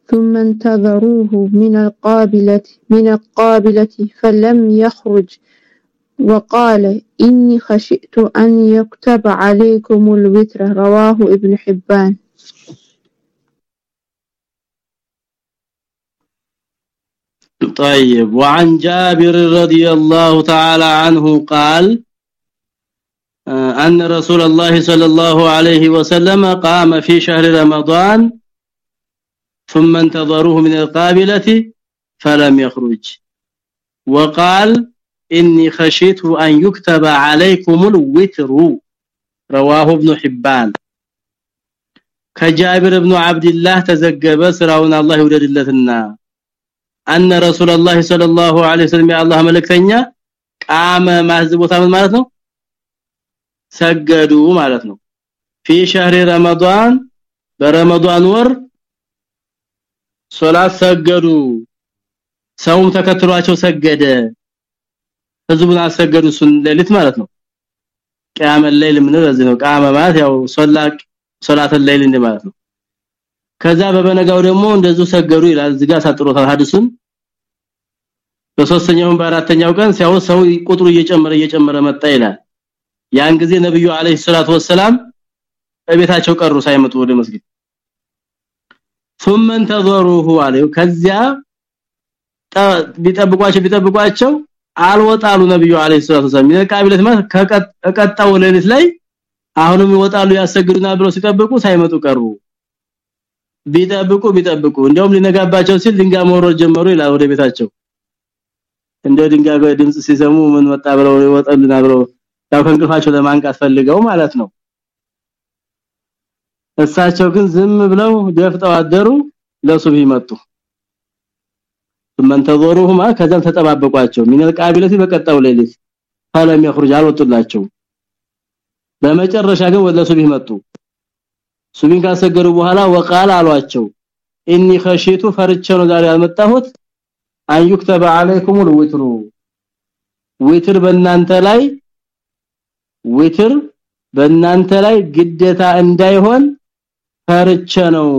ثم انتظروه من القابلة من القابلة فلم يخرج وقال إني خشئت أن يكتب عليكم الوتر رواه ابن حبان. طيب. وعن جابر رضي الله تعالى عنه قال أن رسول الله صلى الله عليه وسلم قام في شهر رمضان ثم انتظروه من القابلة فلم يخرج. وقال اني خشيت ان يكتب عليكم الوتر. رواه ابن حبان. ከጃብር ኢብኑ አብዱላህ ተዘገበ ስራውን አላህ ይወደድለትና አነ ረሱላህ ሰለላሁ ዐለይሂ ወሰለም ያአላህ መልእክተኛ ቃመ ማዝቦታ ማለት ነው ሰገዱ ማለት ነው في شهر رمضان برمضان ወር ሶላት ሰገዱ ሰውም ተከትሏቸው ሰገደ። ህዝቡን አሰገዱ ሱን ሌሊት ማለት ነው ቂያመ ሌሊት ምን ለዚህ ነው ቂያመ ማለት ያው ሶላቅ ሶላተ ሌሊት እንደ ማለት ነው ከዛ በበነጋው ደግሞ እንደዙ ሰገዱ ይላል እዚህ ጋር ሳጥሮታል ሐዲሱን በሶስተኛው በአራተኛው ቀን ሲያው ሰው ቁጥሩ እየጨመረ እየጨመረ መጣ ይላል ያን ጊዜ ነብዩ አለይሂ ሰላቱ ወሰለም በቤታቸው ቀሩ ሳይመጡ ወደ መስጊድ ثم انتظروه عليه ከዚያ ቢጠብቋቸው ቢጠብቋቸው አልወጣሉ ነብዩ አለይሂ ሰላቱ ወሰለም የቃቢለት ከቀጣው ሌሊት ላይ አሁንም ይወጣሉ ያሰግዱና ብለው ሲጠብቁ ሳይመጡ ቀሩ። ቢጠብቁ ቢጠብቁ። እንደውም ሊነጋባቸው ሲል ድንጋይ መወረድ ጀመሩ ይላል ወደ ቤታቸው። እንደ ድንጋይ ድምጽ ሲሰሙ ምን ወጣ ብለው ይወጣሉና ብለው ያው ከንቅልፋቸው ለማንቃት ፈልገው ማለት ነው። እሳቸው ግን ዝም ብለው ደፍጠው አደሩ ለሱብሂ መጡ ثم انتظروهما ከዛም ተጠባበቋቸው من القابلة በቀጣው ሌሊት فلم يخرج አልወጡላቸው በመጨረሻ ግን ወደ ሱብሂ መጡ ሱብሂን ካሰገሩ በኋላ ወቃል አሏቸው ኢኒ خشيت ፈርቼ ነው ዛሬ ያልመጣሁት አን ይክተበ አለይኩም الوتر ዊትር በእናንተ ላይ ዊትር በእናንተ ላይ ግዴታ እንዳይሆን ፈርቼ ነው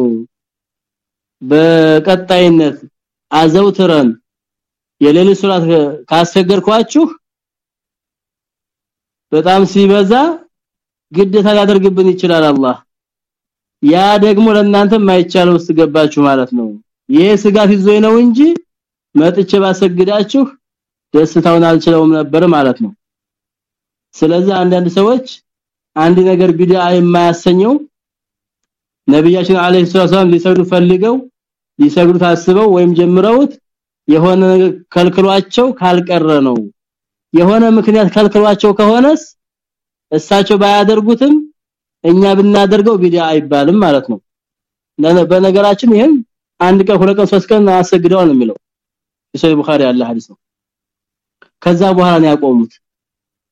በቀጣይነት አዘውትረን የሌሊት ሱራት ካሰገርኳችሁ በጣም ሲበዛ ግዴታ ሊያደርግብን ይችላል አላህ። ያ ደግሞ ለእናንተ ማይቻለው ውስጥ ገባችሁ ማለት ነው። ይሄ ስጋት ይዞኝ ነው እንጂ መጥቼ ባሰግዳችሁ ደስታውን አልችለውም ነበር ማለት ነው። ስለዚህ አንዳንድ ሰዎች አንድ ነገር ቢድዓ የማያሰኘው ነብያችን አለይሂ ሰላም ሊሰግዱ ፈልገው ሊሰግዱ ታስበው ወይም ጀምረውት የሆነ ከልክሏቸው ካልቀረ ነው። የሆነ ምክንያት ከልክሏቸው ከሆነስ እሳቸው ባያደርጉትም እኛ ብናደርገው ቢድዓ አይባልም ማለት ነው። በነገራችን ይሄም አንድ ቀን ሁለት ቀን ሶስት ቀን አሰግደው ነው የሚለው። ኢሳይ ቡኻሪ ያለ ሐዲስ ነው። ከዛ በኋላ ነው ያቆሙት።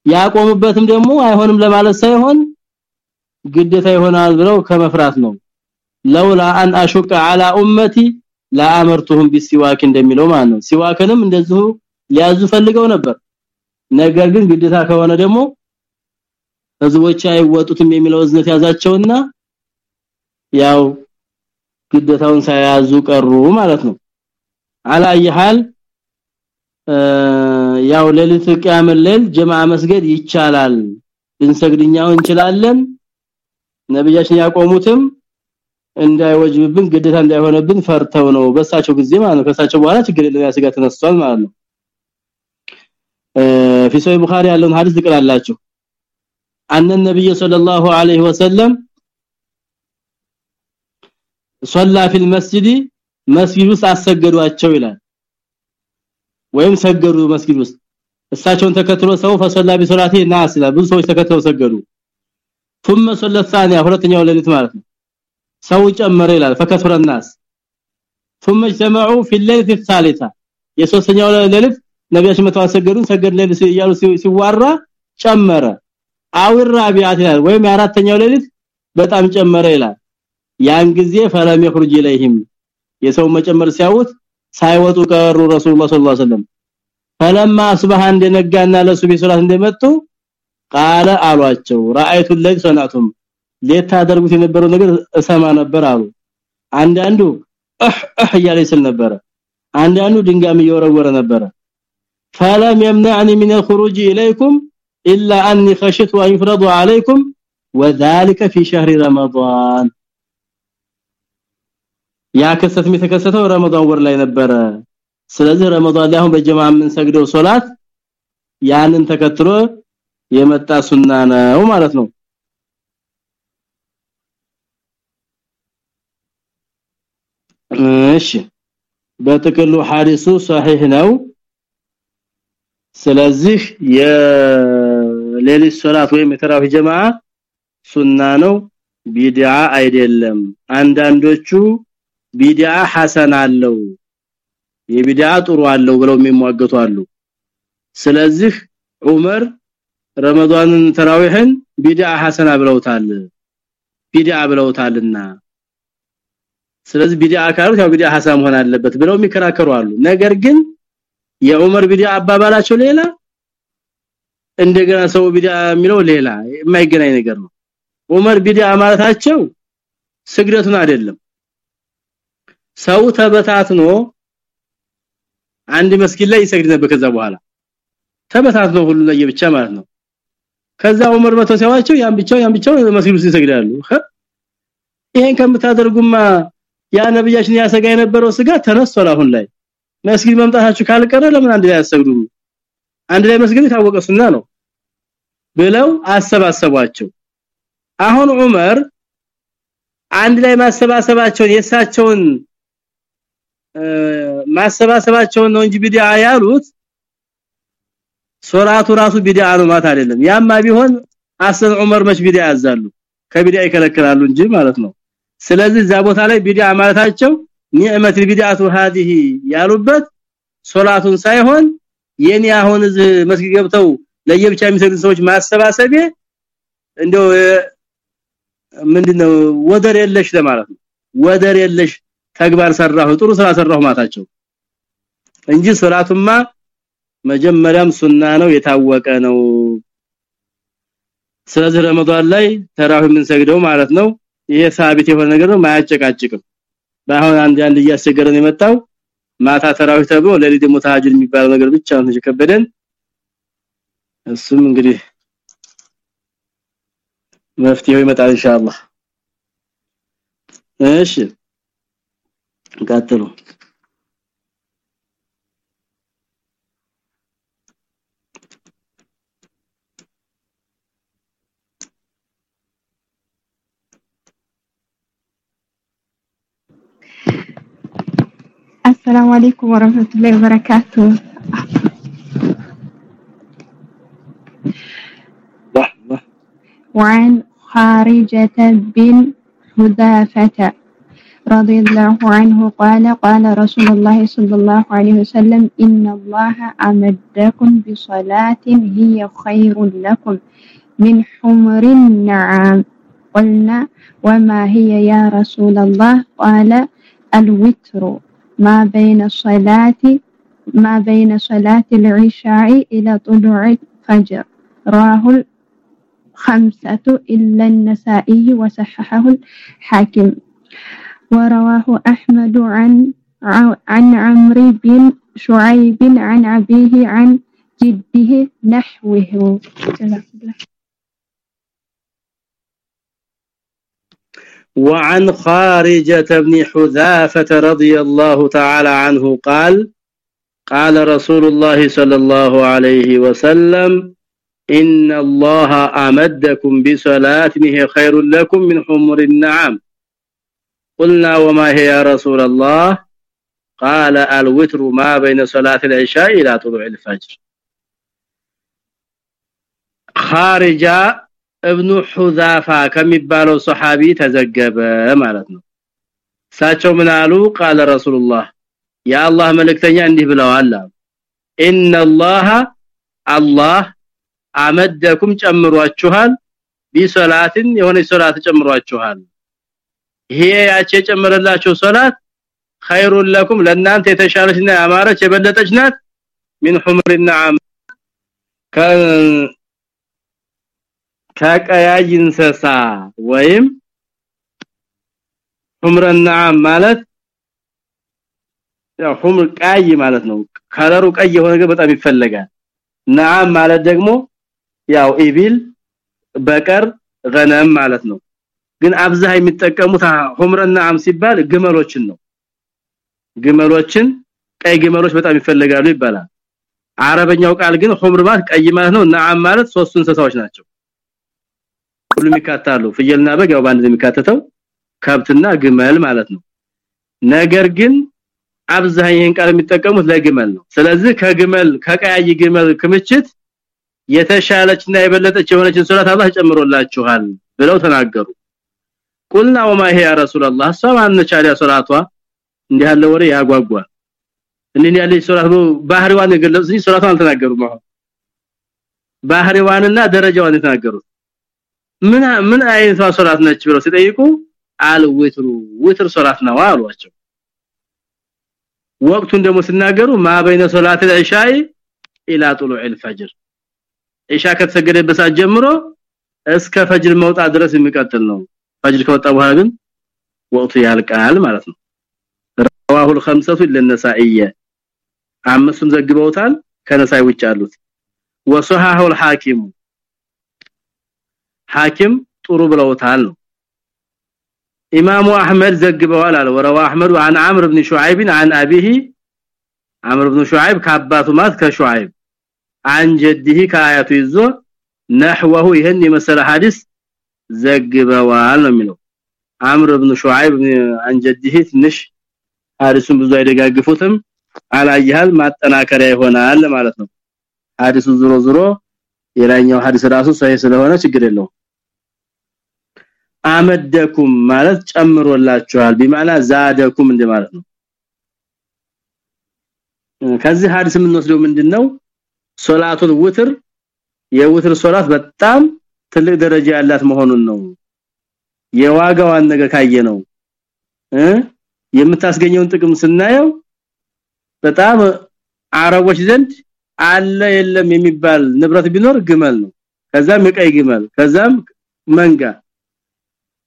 ያቆሙበትም ደግሞ አይሆንም ለማለት ሳይሆን ግዴታ ይሆናል ብለው ከመፍራት ነው ለውላ አን አሹቀ አላ ኡመቲ ለአመርቱሁም ቢሲዋክ እንደሚለው ማለት ነው። ሲዋክንም እንደዚሁ ሊያዙ ፈልገው ነበር። ነገር ግን ግዴታ ከሆነ ደግሞ ህዝቦች አይወጡትም የሚለው እዝነት ያዛቸውና ያው ግዴታውን ሳያዙ ቀሩ ማለት ነው። አላየሃል ያው ሌሊት ቂያም ሌል ጀማዓ መስገድ ይቻላል። እንሰግድኛው እንችላለን። ነብያችን ያቆሙትም እንዳይወጅብብን ግዴታ እንዳይሆነብን ፈርተው ነው በሳቸው ጊዜ ማለት ነው ከሳቸው በኋላ ችግር የለም ያ ስጋት ተነስቷል ማለት ነው في صحيح البخاري ያለውን ሐዲስ ልቀራላችሁ أن النبي صلى الله عليه وسلم صلى في المسجد መስጊድ ውስጥ አሰገዷቸው ይላል ወይም ሰገዱ መስጊድ ውስጥ እሳቸውን ተከትሎ ሰው ፈሰላ ቢሶላቲ ናስ ይላል ብዙ ሰዎች ተከትለው ሰገዱ ثم صلى الثانيه ሁለተኛው ሌሊት ማለት ነው ሰው ጨመረ ይላል። فكثر الناس ثم اجتمعوا في الليله الثالثه የሶስተኛው ሌሊት ነብያችን መተው አሰገዱን ሰገድ ሌሊት እያሉ ሲዋራ ጨመረ። አውራ ቢያት ይላል። ወይም የአራተኛው ሌሊት በጣም ጨመረ ይላል። ያን ጊዜ ፈለም ይخرج اليهم የሰው መጨመር ሲያውት ሳይወጡ ቀሩ ረሱላህ ሰለላሁ ዐለይሂ ወሰለም። ፈለማ አስበሃ እንደነጋና ለሱብ ሶላት እንደመጡ ቃለ አሏቸው። ራአይቱ ለጅ ሰናቱም ለታደርጉት የነበረው ነገር እሰማ ነበር አሉ አንዳንዱ እህ እህ እያለ ይስል ነበር አንዳንዱ ድንጋም እየወረወረ ነበር فلم يمنعني من الخروج اليكم الا اني خشيت ان يفرض عليكم وذلك في شهر رمضان ያ ክስተት የተከሰተው ረመዳን ወር ላይ ነበረ ስለዚህ ረመዳን ላይ አሁን በጀማዓ ምን ሰግደው ሶላት ያንን ተከትሎ የመጣ ሱና ነው ማለት ነው እሺ። በጥቅሉ ሐዲሱ ሰሂህ ነው። ስለዚህ የሌሊት ሶላት ወይም የተራዊህ ጀማዓ ሱና ነው። ቢድዓ አይደለም። አንዳንዶቹ ቢድዓ ሐሰን አለው የቢድዓ ጥሩ አለው ብለው የሚሟገቱ አሉ። ስለዚህ ዑመር ረመዳንን ተራዊህን ቢድዓ ሐሰና ብለውታል ቢድዓ ብለውታልና ስለዚህ ቢድዓ ካሉት ያው ቢድዓ ሐሰን መሆን አለበት ብለው የሚከራከሩ አሉ። ነገር ግን የዑመር ቢድዓ አባባላቸው ሌላ እንደገና ሰው ቢድዓ የሚለው ሌላ የማይገናኝ ነገር ነው። ዑመር ቢድዓ ማለታቸው ስግደቱን አይደለም። ሰው ተበታትኖ አንድ መስጊድ ላይ ይሰግድ ነበር ከዛ በኋላ። ተበታትኖ ሁሉ ላይ ብቻ ማለት ነው። ከዛ ዑመር መቶ ሲያዋቸው ያን ብቻው ያን ብቻው መስጊድ ውስጥ ይሰግዳሉ። ይሄን ከምታደርጉማ ያ ነብያችን ያሰጋ የነበረው ስጋ ተነስቷል አሁን ላይ። መስጊድ መምጣታችሁ ካልቀረ ለምን አንድ ላይ ያሰግዱ አንድ ላይ መስጊድ የታወቀ ሱና ነው ብለው አሰባሰቧቸው። አሁን ዑመር አንድ ላይ ማሰባሰባቸውን የሳቸውን ማሰባሰባቸውን ነው እንጂ ቢዲአ ያሉት ሶላቱ ራሱ ቢዲአ ነው ማለት አይደለም። ያማ ቢሆን አሰን ዑመር መች ቢዲአ ያዛሉ? ከቢዲአ ይከለክላሉ እንጂ ማለት ነው ስለዚህ እዛ ቦታ ላይ ቢዲአ ማለታቸው ኒዕመት ቢዲአቱ هذه ያሉበት ሶላቱን ሳይሆን የኔ አሁን እዚህ መስጊድ ገብተው ለየብቻ የሚሰግዱ ሰዎች ማሰባሰቤ እንደው ምንድነው ወደር የለሽ ለማለት ነው ወደር የለሽ ተግባር ሰራሁ ጥሩ ስራ ሰራሁ ማታቸው እንጂ ሶላቱማ መጀመሪያም ሱና ነው የታወቀ ነው ስለዚህ ረመዳን ላይ ተራዊህ ምን ሰግደው ማለት ነው ይሄ የሆነ ነገር ነው። ማያጨቃጭቅም። ባይሆን አንድ አንድ እያስቸገረን የመጣው ማታ ተራዊህ ተብሎ ለሊት ደግሞ ተሐጁድ የሚባለው ነገር ብቻ ነው የከበደን እሱም እንግዲህ መፍትሄው ይመጣል ኢንሻአላህ። እሺ ቀጥሉ السلام عليكم ورحمة الله وبركاته. وعن خارجة بن حذافة رضي الله عنه قال قال رسول الله صلى الله عليه وسلم إن الله أمدكم بصلاة هي خير لكم من حمر النعام. قلنا وما هي يا رسول الله؟ قال الوتر. ما بين الصلاة ما بين صلاة العشاء إلى طلوع الفجر. راه الخمسة إلا النسائي وصححه الحاكم. ورواه أحمد عن عن عمرو بن شعيب عن أبيه عن جده نحوه. وعن خارجة بن حذافة رضي الله تعالى عنه قال قال رسول الله صلى الله عليه وسلم إن الله أمدكم هي خير لكم من حمر النعم. قلنا وما هي يا رسول الله؟ قال الوتر ما بين صلاة العشاء إلى طلوع الفجر. خارجة ابن حذافة ከሚባለው ሱሐቢ ተዘገበ ማለት ነው ሳቸው ምን አሉ قال رسول الله يا الله መልእክተኛ እንዲህ ብለዋል ان الله الله አመደኩም ጨምሯችኋል ቢሶላትን የሆነ ሶላት ጨምሯችኋል ይሄ ያቺ የጨመረላችሁ ሶላት خيرul لكم ለእናንተ የተሻለችና ያማረች የበለጠች ናት من حمر النعم ከቀያይ እንስሳ ወይም ሁምረና ማለት ያው ሁምር ቀይ ማለት ነው። ከለሩ ቀይ የሆነ ነገር በጣም ይፈልጋል ነአም ማለት ደግሞ ያው ኢቢል በቀር ገነም ማለት ነው። ግን አብዛህ የሚጠቀሙት ሁምረና አም ሲባል ግመሎችን ነው። ግመሎችን ቀይ ግመሎች በጣም ይፈልጋሉ ይባላል። አረበኛው ቃል ግን ሁምር ማለት ቀይ ማለት ነው። ናም ማለት ሶስቱን እንስሳዎች ናቸው። ሁሉም ይካታሉ ፍየልና በግ ያው ባንድ የሚካተተው። ከብትና ግመል ማለት ነው። ነገር ግን አብዛኛውን ቃል የሚጠቀሙት ለግመል ነው። ስለዚህ ከግመል ከቀያይ ግመል ክምችት የተሻለችና የበለጠች የሆነችን ሶላት አላህ ጨምሮላችኋል ብለው ተናገሩ። ቁልና ወማ ይሄ ያ ረሱላህ ሰማን ቻሊያ ሶላቷ እንዲህ ያለ ወሬ ያጓጓል። እንዴ ያለ ሶላት ባህሪዋን የገለጹኝ ሶላቷን አልተናገሩም ባህሪዋንና ደረጃዋን የተናገሩት ምን ምን አይነት ሶላት ነች ብለው ሲጠይቁ አልዊትሩ ዊትር ሶላት ነው አሏቸው ወቅቱን ደግሞ ሲናገሩ ማ በይነ ሶላት العشاء الى طلوع الفجر ኢሻ ከተሰገደበት ሰዓት ጀምሮ እስከ ፈጅር መውጣት ድረስ የሚቀጥል ነው ፈጅር ከወጣ በኋላ ግን ወቅቱ ያልቃል ማለት ነው رواه الخمسه للنسائيه አምስቱም ዘግበውታል ከነሳይ ውጭ አሉት وصححه الحاكم حاكم ጥሩ ብለውታል ነው ኢማሙ አህመድ ዘግበዋል አለ ወረዋ አህመድ عن عمرو بن شعيب عن ابيه عمرو بن شعيب ከአባቱ ማት ከሹዓይብ عن جده ከአያቱ ይዞ نحوه ይሄን የመሰለ ሐዲስ ዘግበዋል ነው የሚለው عمرو بن شعيب عن جده ትንሽ ሐዲሱን ብዙ አይደጋግፉትም አላየሃል ማጠናከሪያ ይሆናል ማለት ነው ሐዲሱ ዝሮ ዝሮ የላኛው ሐዲስ ራሱ ሰሂህ ስለሆነ ችግር የለውም። አመደኩም ማለት ጨምሮላችኋል ቢማና ዛደኩም እንደማለት ነው። ከዚህ ሐዲስ የምንወስደው ምንድነው? ሶላቱል ውትር የውትር ሶላት በጣም ትልቅ ደረጃ ያላት መሆኑን ነው። የዋጋዋን ነገር ካየ ነው የምታስገኘውን ጥቅም ስናየው በጣም አረቦች ዘንድ አለ የለም የሚባል ንብረት ቢኖር ግመል ነው። ከዛም የቀይ ግመል ከዛም መንጋ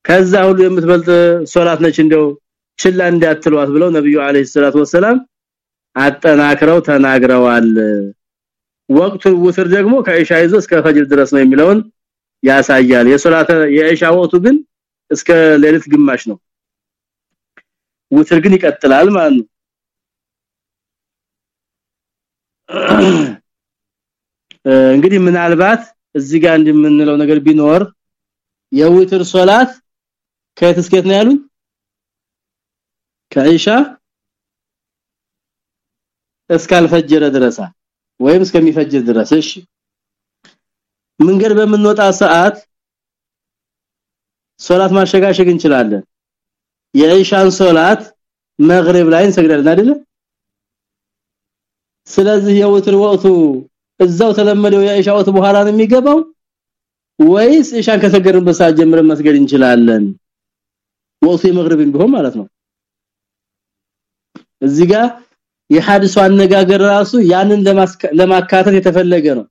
ከዛ ሁሉ የምትበልጥ ሶላት ነች እንደው ችላ እንዳትሏት ብለው ነብዩ አለይሂ ሰላቱ ወሰለም አጠናክረው ተናግረዋል። ወቅቱ ውትር ደግሞ ከኢሻ ይዞ እስከ ፈጅር ድረስ ነው የሚለውን ያሳያል። የሶላተ የኢሻ ወቅቱ ግን እስከ ሌሊት ግማሽ ነው። ውትር ግን ይቀጥላል ማለት ነው እንግዲህ ምናልባት እዚህ ጋር እንደምንለው ነገር ቢኖር የውትር ሶላት ከየት እስከየት ነው ያሉን ከኢሻ እስካልፈጀረ ድረሳ ወይም እስከሚፈጅር ድረስ። እሺ። መንገድ በምንወጣ ሰዓት ሶላት ማሸጋሸግ እንችላለን። የኢሻን ሶላት መግሪብ ላይ እንሰግዳለን አይደል ስለዚህ የውትር ወቅቱ እዛው ተለመደው የኢሻ ወቅት በኋላ ነው የሚገባው? ወይስ ኢሻን ከሰገድንበት ሰዓት ጀምረን መስገድ እንችላለን? ወቅቱ የመግሪብን ቢሆን ማለት ነው። እዚህ ጋር የሐዲሱ አነጋገር ራሱ ያንን ለማካተት የተፈለገ ነው።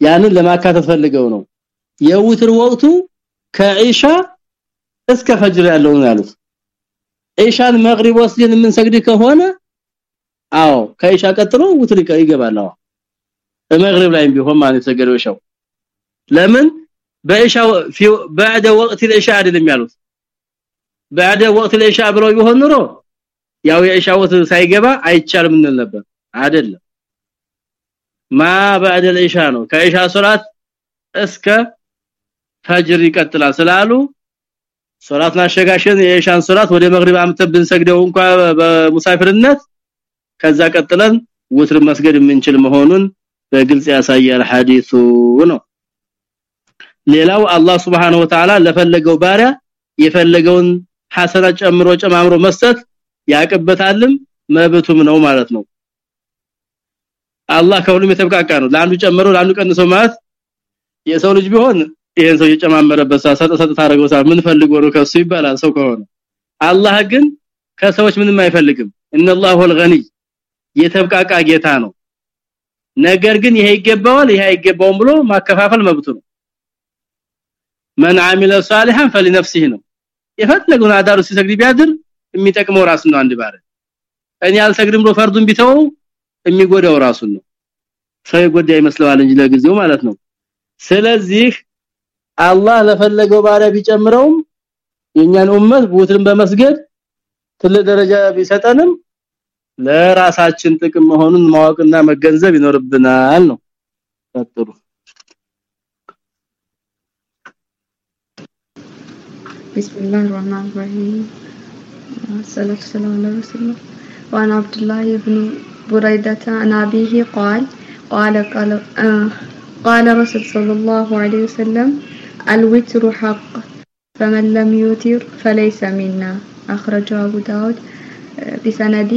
ያንን ለማካተት ፈልገው ነው። የውትር ወቅቱ ከኢሻ እስከ ፈጅር ያለው ነው ያሉት። ኢሻን መግሪብ ወስደን የምንሰግድ ከሆነ አዎ ከኢሻ ቀጥሎ ውትር ይገባል አዎ በመግሪብ ላይም ቢሆን ማለት ተገረሸው ለምን በኢሻ بعد وقت العشاء አይደለም ያሉት بعد وقت العشاء ብለው ቢሆን ኑሮ ያው የኢሻ ወቅት ሳይገባ አይቻልም እንል ነበር አይደለም ማ بعد العشاء ነው ከኢሻ ሶላት እስከ ፈጅር ይቀጥላል ስላሉ ሶላት ማሸጋሸን የኢሻን ሶላት ወደ መግሪብ አምተብን ሰግደው እንኳን በሙሳፊርነት ከዛ ቀጥለን ውትር መስገድ የምንችል መሆኑን በግልጽ ያሳያል ሐዲሱ ነው። ሌላው አላህ Subhanahu Wa ለፈለገው ባሪያ የፈለገውን ሐሰና ጨምሮ ጨማምሮ መስጠት ያቀበታልም መብቱም ነው ማለት ነው። አላህ ከሁሉም የተብቃቃ ነው። ለአንዱ ጨምሮ ለአንዱ ቀንሶ ማለት የሰው ልጅ ቢሆን ይሄን ሰው የጨማመረበት ሰዓት ሰጥ ታረገው ምን ፈልጎ ነው ከሱ ይባላል ሰው ከሆነ። አላህ ግን ከሰዎች ምንም አይፈልግም። ኢነላሁ አልገኒ የተብቃቃ ጌታ ነው ነገር ግን ይሄ ይገባዋል ይሄ አይገባውም ብሎ ማከፋፈል መብቱ ነው من عمل صالحا فلنفسه ነው የፈለገውን አዳሩ ሲሰግድ ቢያድር የሚጠቅመው ራስ ነው አንድ ባረ እኔ አልሰግድም ብሎ ፈርዱን ቢተው የሚጎዳው ራሱን ነው ሰው ይጎዳ ይመስለዋል እንጂ ለጊዜው ማለት ነው ስለዚህ አላህ ለፈለገው ባሪያ ቢጨምረውም የኛን ኡመት ቡትን በመስገድ ትልቅ ደረጃ ቢሰጠንም ለራሳችን ጥቅም መሆኑን ማወቅና መገንዘብ ይኖርብናል ነው ቀጥሉ بسم الله الرحمن الرحيم الصلاة والسلام على رسول الله وعن عبد الله بن بريدة عن أبيه قال قال قال آه قال رسول صلى الله عليه وسلم الوتر حق فمن لم يوتر فليس منا أخرجه أبو داود بسند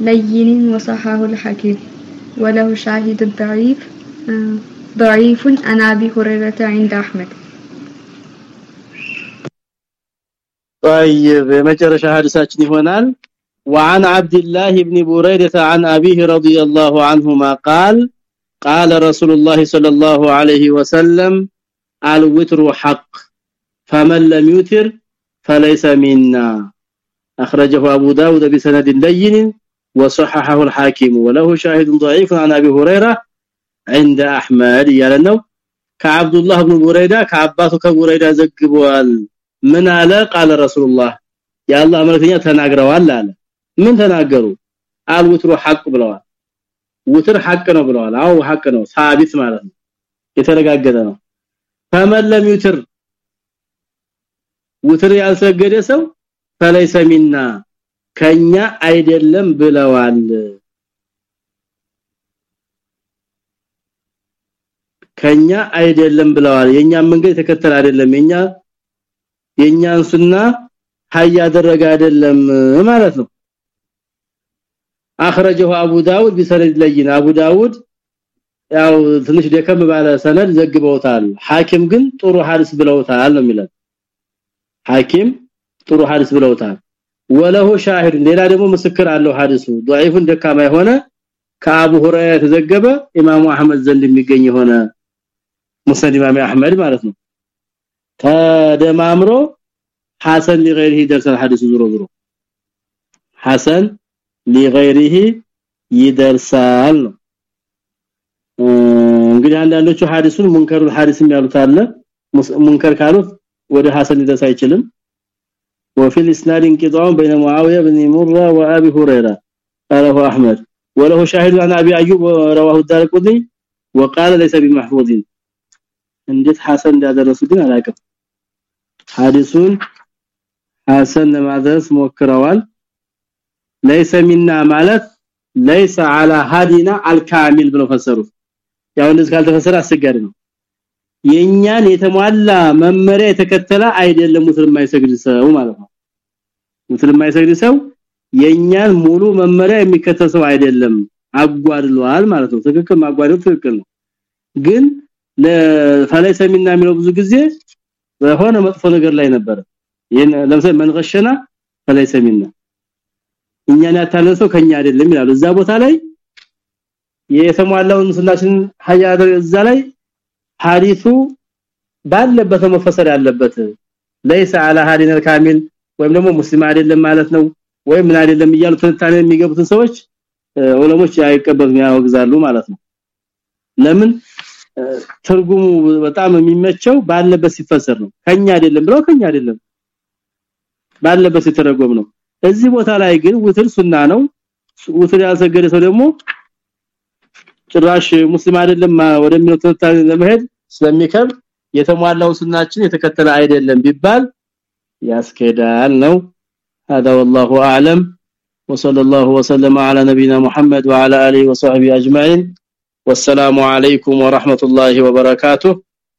لين وصحاه الحكيم. وله شاهد ضعيف ضعيف عن أبي هريرة عند أحمد. طيب مجرى شهادة هنا وعن عبد الله بن بريدة عن أبيه رضي الله عنهما قال قال رسول الله صلى الله عليه وسلم الوتر حق فمن لم يوتر فليس منا. أخرجه أبو داود بسند لين. وصححه الحاكم وله شاهد ضعيف عن ابي هريره عند احمد يالنو كعبد الله بن بريده كعباته كبريده ዘግቧል ምን አለ قال رسول الله يا الله መልእክተኛ ተናግረዋል አለ ምን ተናገሩ አልውትሩ ሐቅ ብለዋል ውትር ሐቅ ነው ብለዋል አው ሐቅ ነው ሳቢት ማለት ነው የተረጋገጠ ነው فمن لم يتر ውትር ያልሰገደ ሰው فليس منا ከኛ አይደለም ብለዋል። ከኛ አይደለም ብለዋል። የኛ መንገድ የተከተለ አይደለም። የኛ የኛን ሱና ሀይ አይደለም ማለት ነው። اخرجه ابو داود بسند لين ابو داود ያው ትንሽ ደከም ባለ ሰነድ ዘግበውታል። ሐኪም ግን ጥሩ ሐዲስ ብለውታል ነው የሚለው። ሐኪም ጥሩ ሐዲስ ብለውታል። ወለሁ ሻሂድ ሌላ ደግሞ ምስክር አለው ሐዲሱ። ضعيفን ደካማ የሆነ ከአቡ ሁረይራ የተዘገበ ኢማሙ አህመድ ዘንድ የሚገኝ የሆነ ሙስነድ ኢማም አህመድ ማለት ነው። ተደማምሮ ሐሰን لغيره ይደርሳል ሐዲሱ ዙሮ ዙሮ። ሐሰን لغيره ይደርሳል ነው። እንግዲህ አንዳንዶቹ ሐዲሱን ሙንከሩል ሐዲስ የሚያሉት ሙንከር ካሉት ወደ ሐሰን ሊደርስ አይችልም። وفي الاسناد انقطاع بين معاويه بن مره وابي هريره قاله احمد وله شاهد عن ابي ايوب رواه الدارقطني وقال ليس بمحفوظ እንዴት ሐሰን እንዳደረሱ ግን አላውቅም ሐዲሱን ሐሰን ለማድረስ ሞክረዋል ليس منا ማለት ليس على هدينا الكامل ብለው ፈሰሩት ያው እንደዚህ ካልተፈሰረ አስቸጋሪ ነው የኛን የተሟላ መመሪያ የተከተለ አይደለም ሙስሊም የማይሰግድ ሰው ማለት ነው። ሙስሊም የማይሰግድ ሰው የኛን ሙሉ መመሪያ የሚከተል ሰው አይደለም። አጓድሏል ማለት ነው። ትክክል ማጓደል ትክክል ነው። ግን ለፈለሰ ሚና የሚለው ብዙ ጊዜ በሆነ መጥፎ ነገር ላይ ነበር ይሄን ለምሳሌ መንገሸና ፈለሰ ሚና እኛን ያታለሰው ከኛ አይደለም ይላሉ። እዛ ቦታ ላይ የተሟላውን ስናችን ሀያ እዛ ላይ ሐዲሱ ባለበት መፈሰር ያለበት ليس على هذه الكامل ወይም ደግሞ ሙስሊም አይደለም ማለት ነው ወይም ምን አይደለም እያሉ ትንታኔ የሚገቡትን ሰዎች ዑለሞች አይቀበሉም ያወግዛሉ ማለት ነው ለምን ትርጉሙ በጣም የሚመቸው ባለበት ሲፈሰር ነው ከኛ አይደለም ብለው ከኛ አይደለም ባለበት ሲተረጎም ነው እዚህ ቦታ ላይ ግን ውትር ሱና ነው ውትር ያልሰገደ ሰው ደግሞ ጭራሽ ሙስሊም አይደለም ወደሚለው ትንታኔ ለመሄድ ስለሚከብድ የተሟላው ሱናችን የተከተለ አይደለም ቢባል ያስከዳል ነው هذا والله اعلم وصلى الله وسلم على نبينا محمد وعلى اله وصحبه اجمعين والسلام عليكم ورحمه الله وبركاته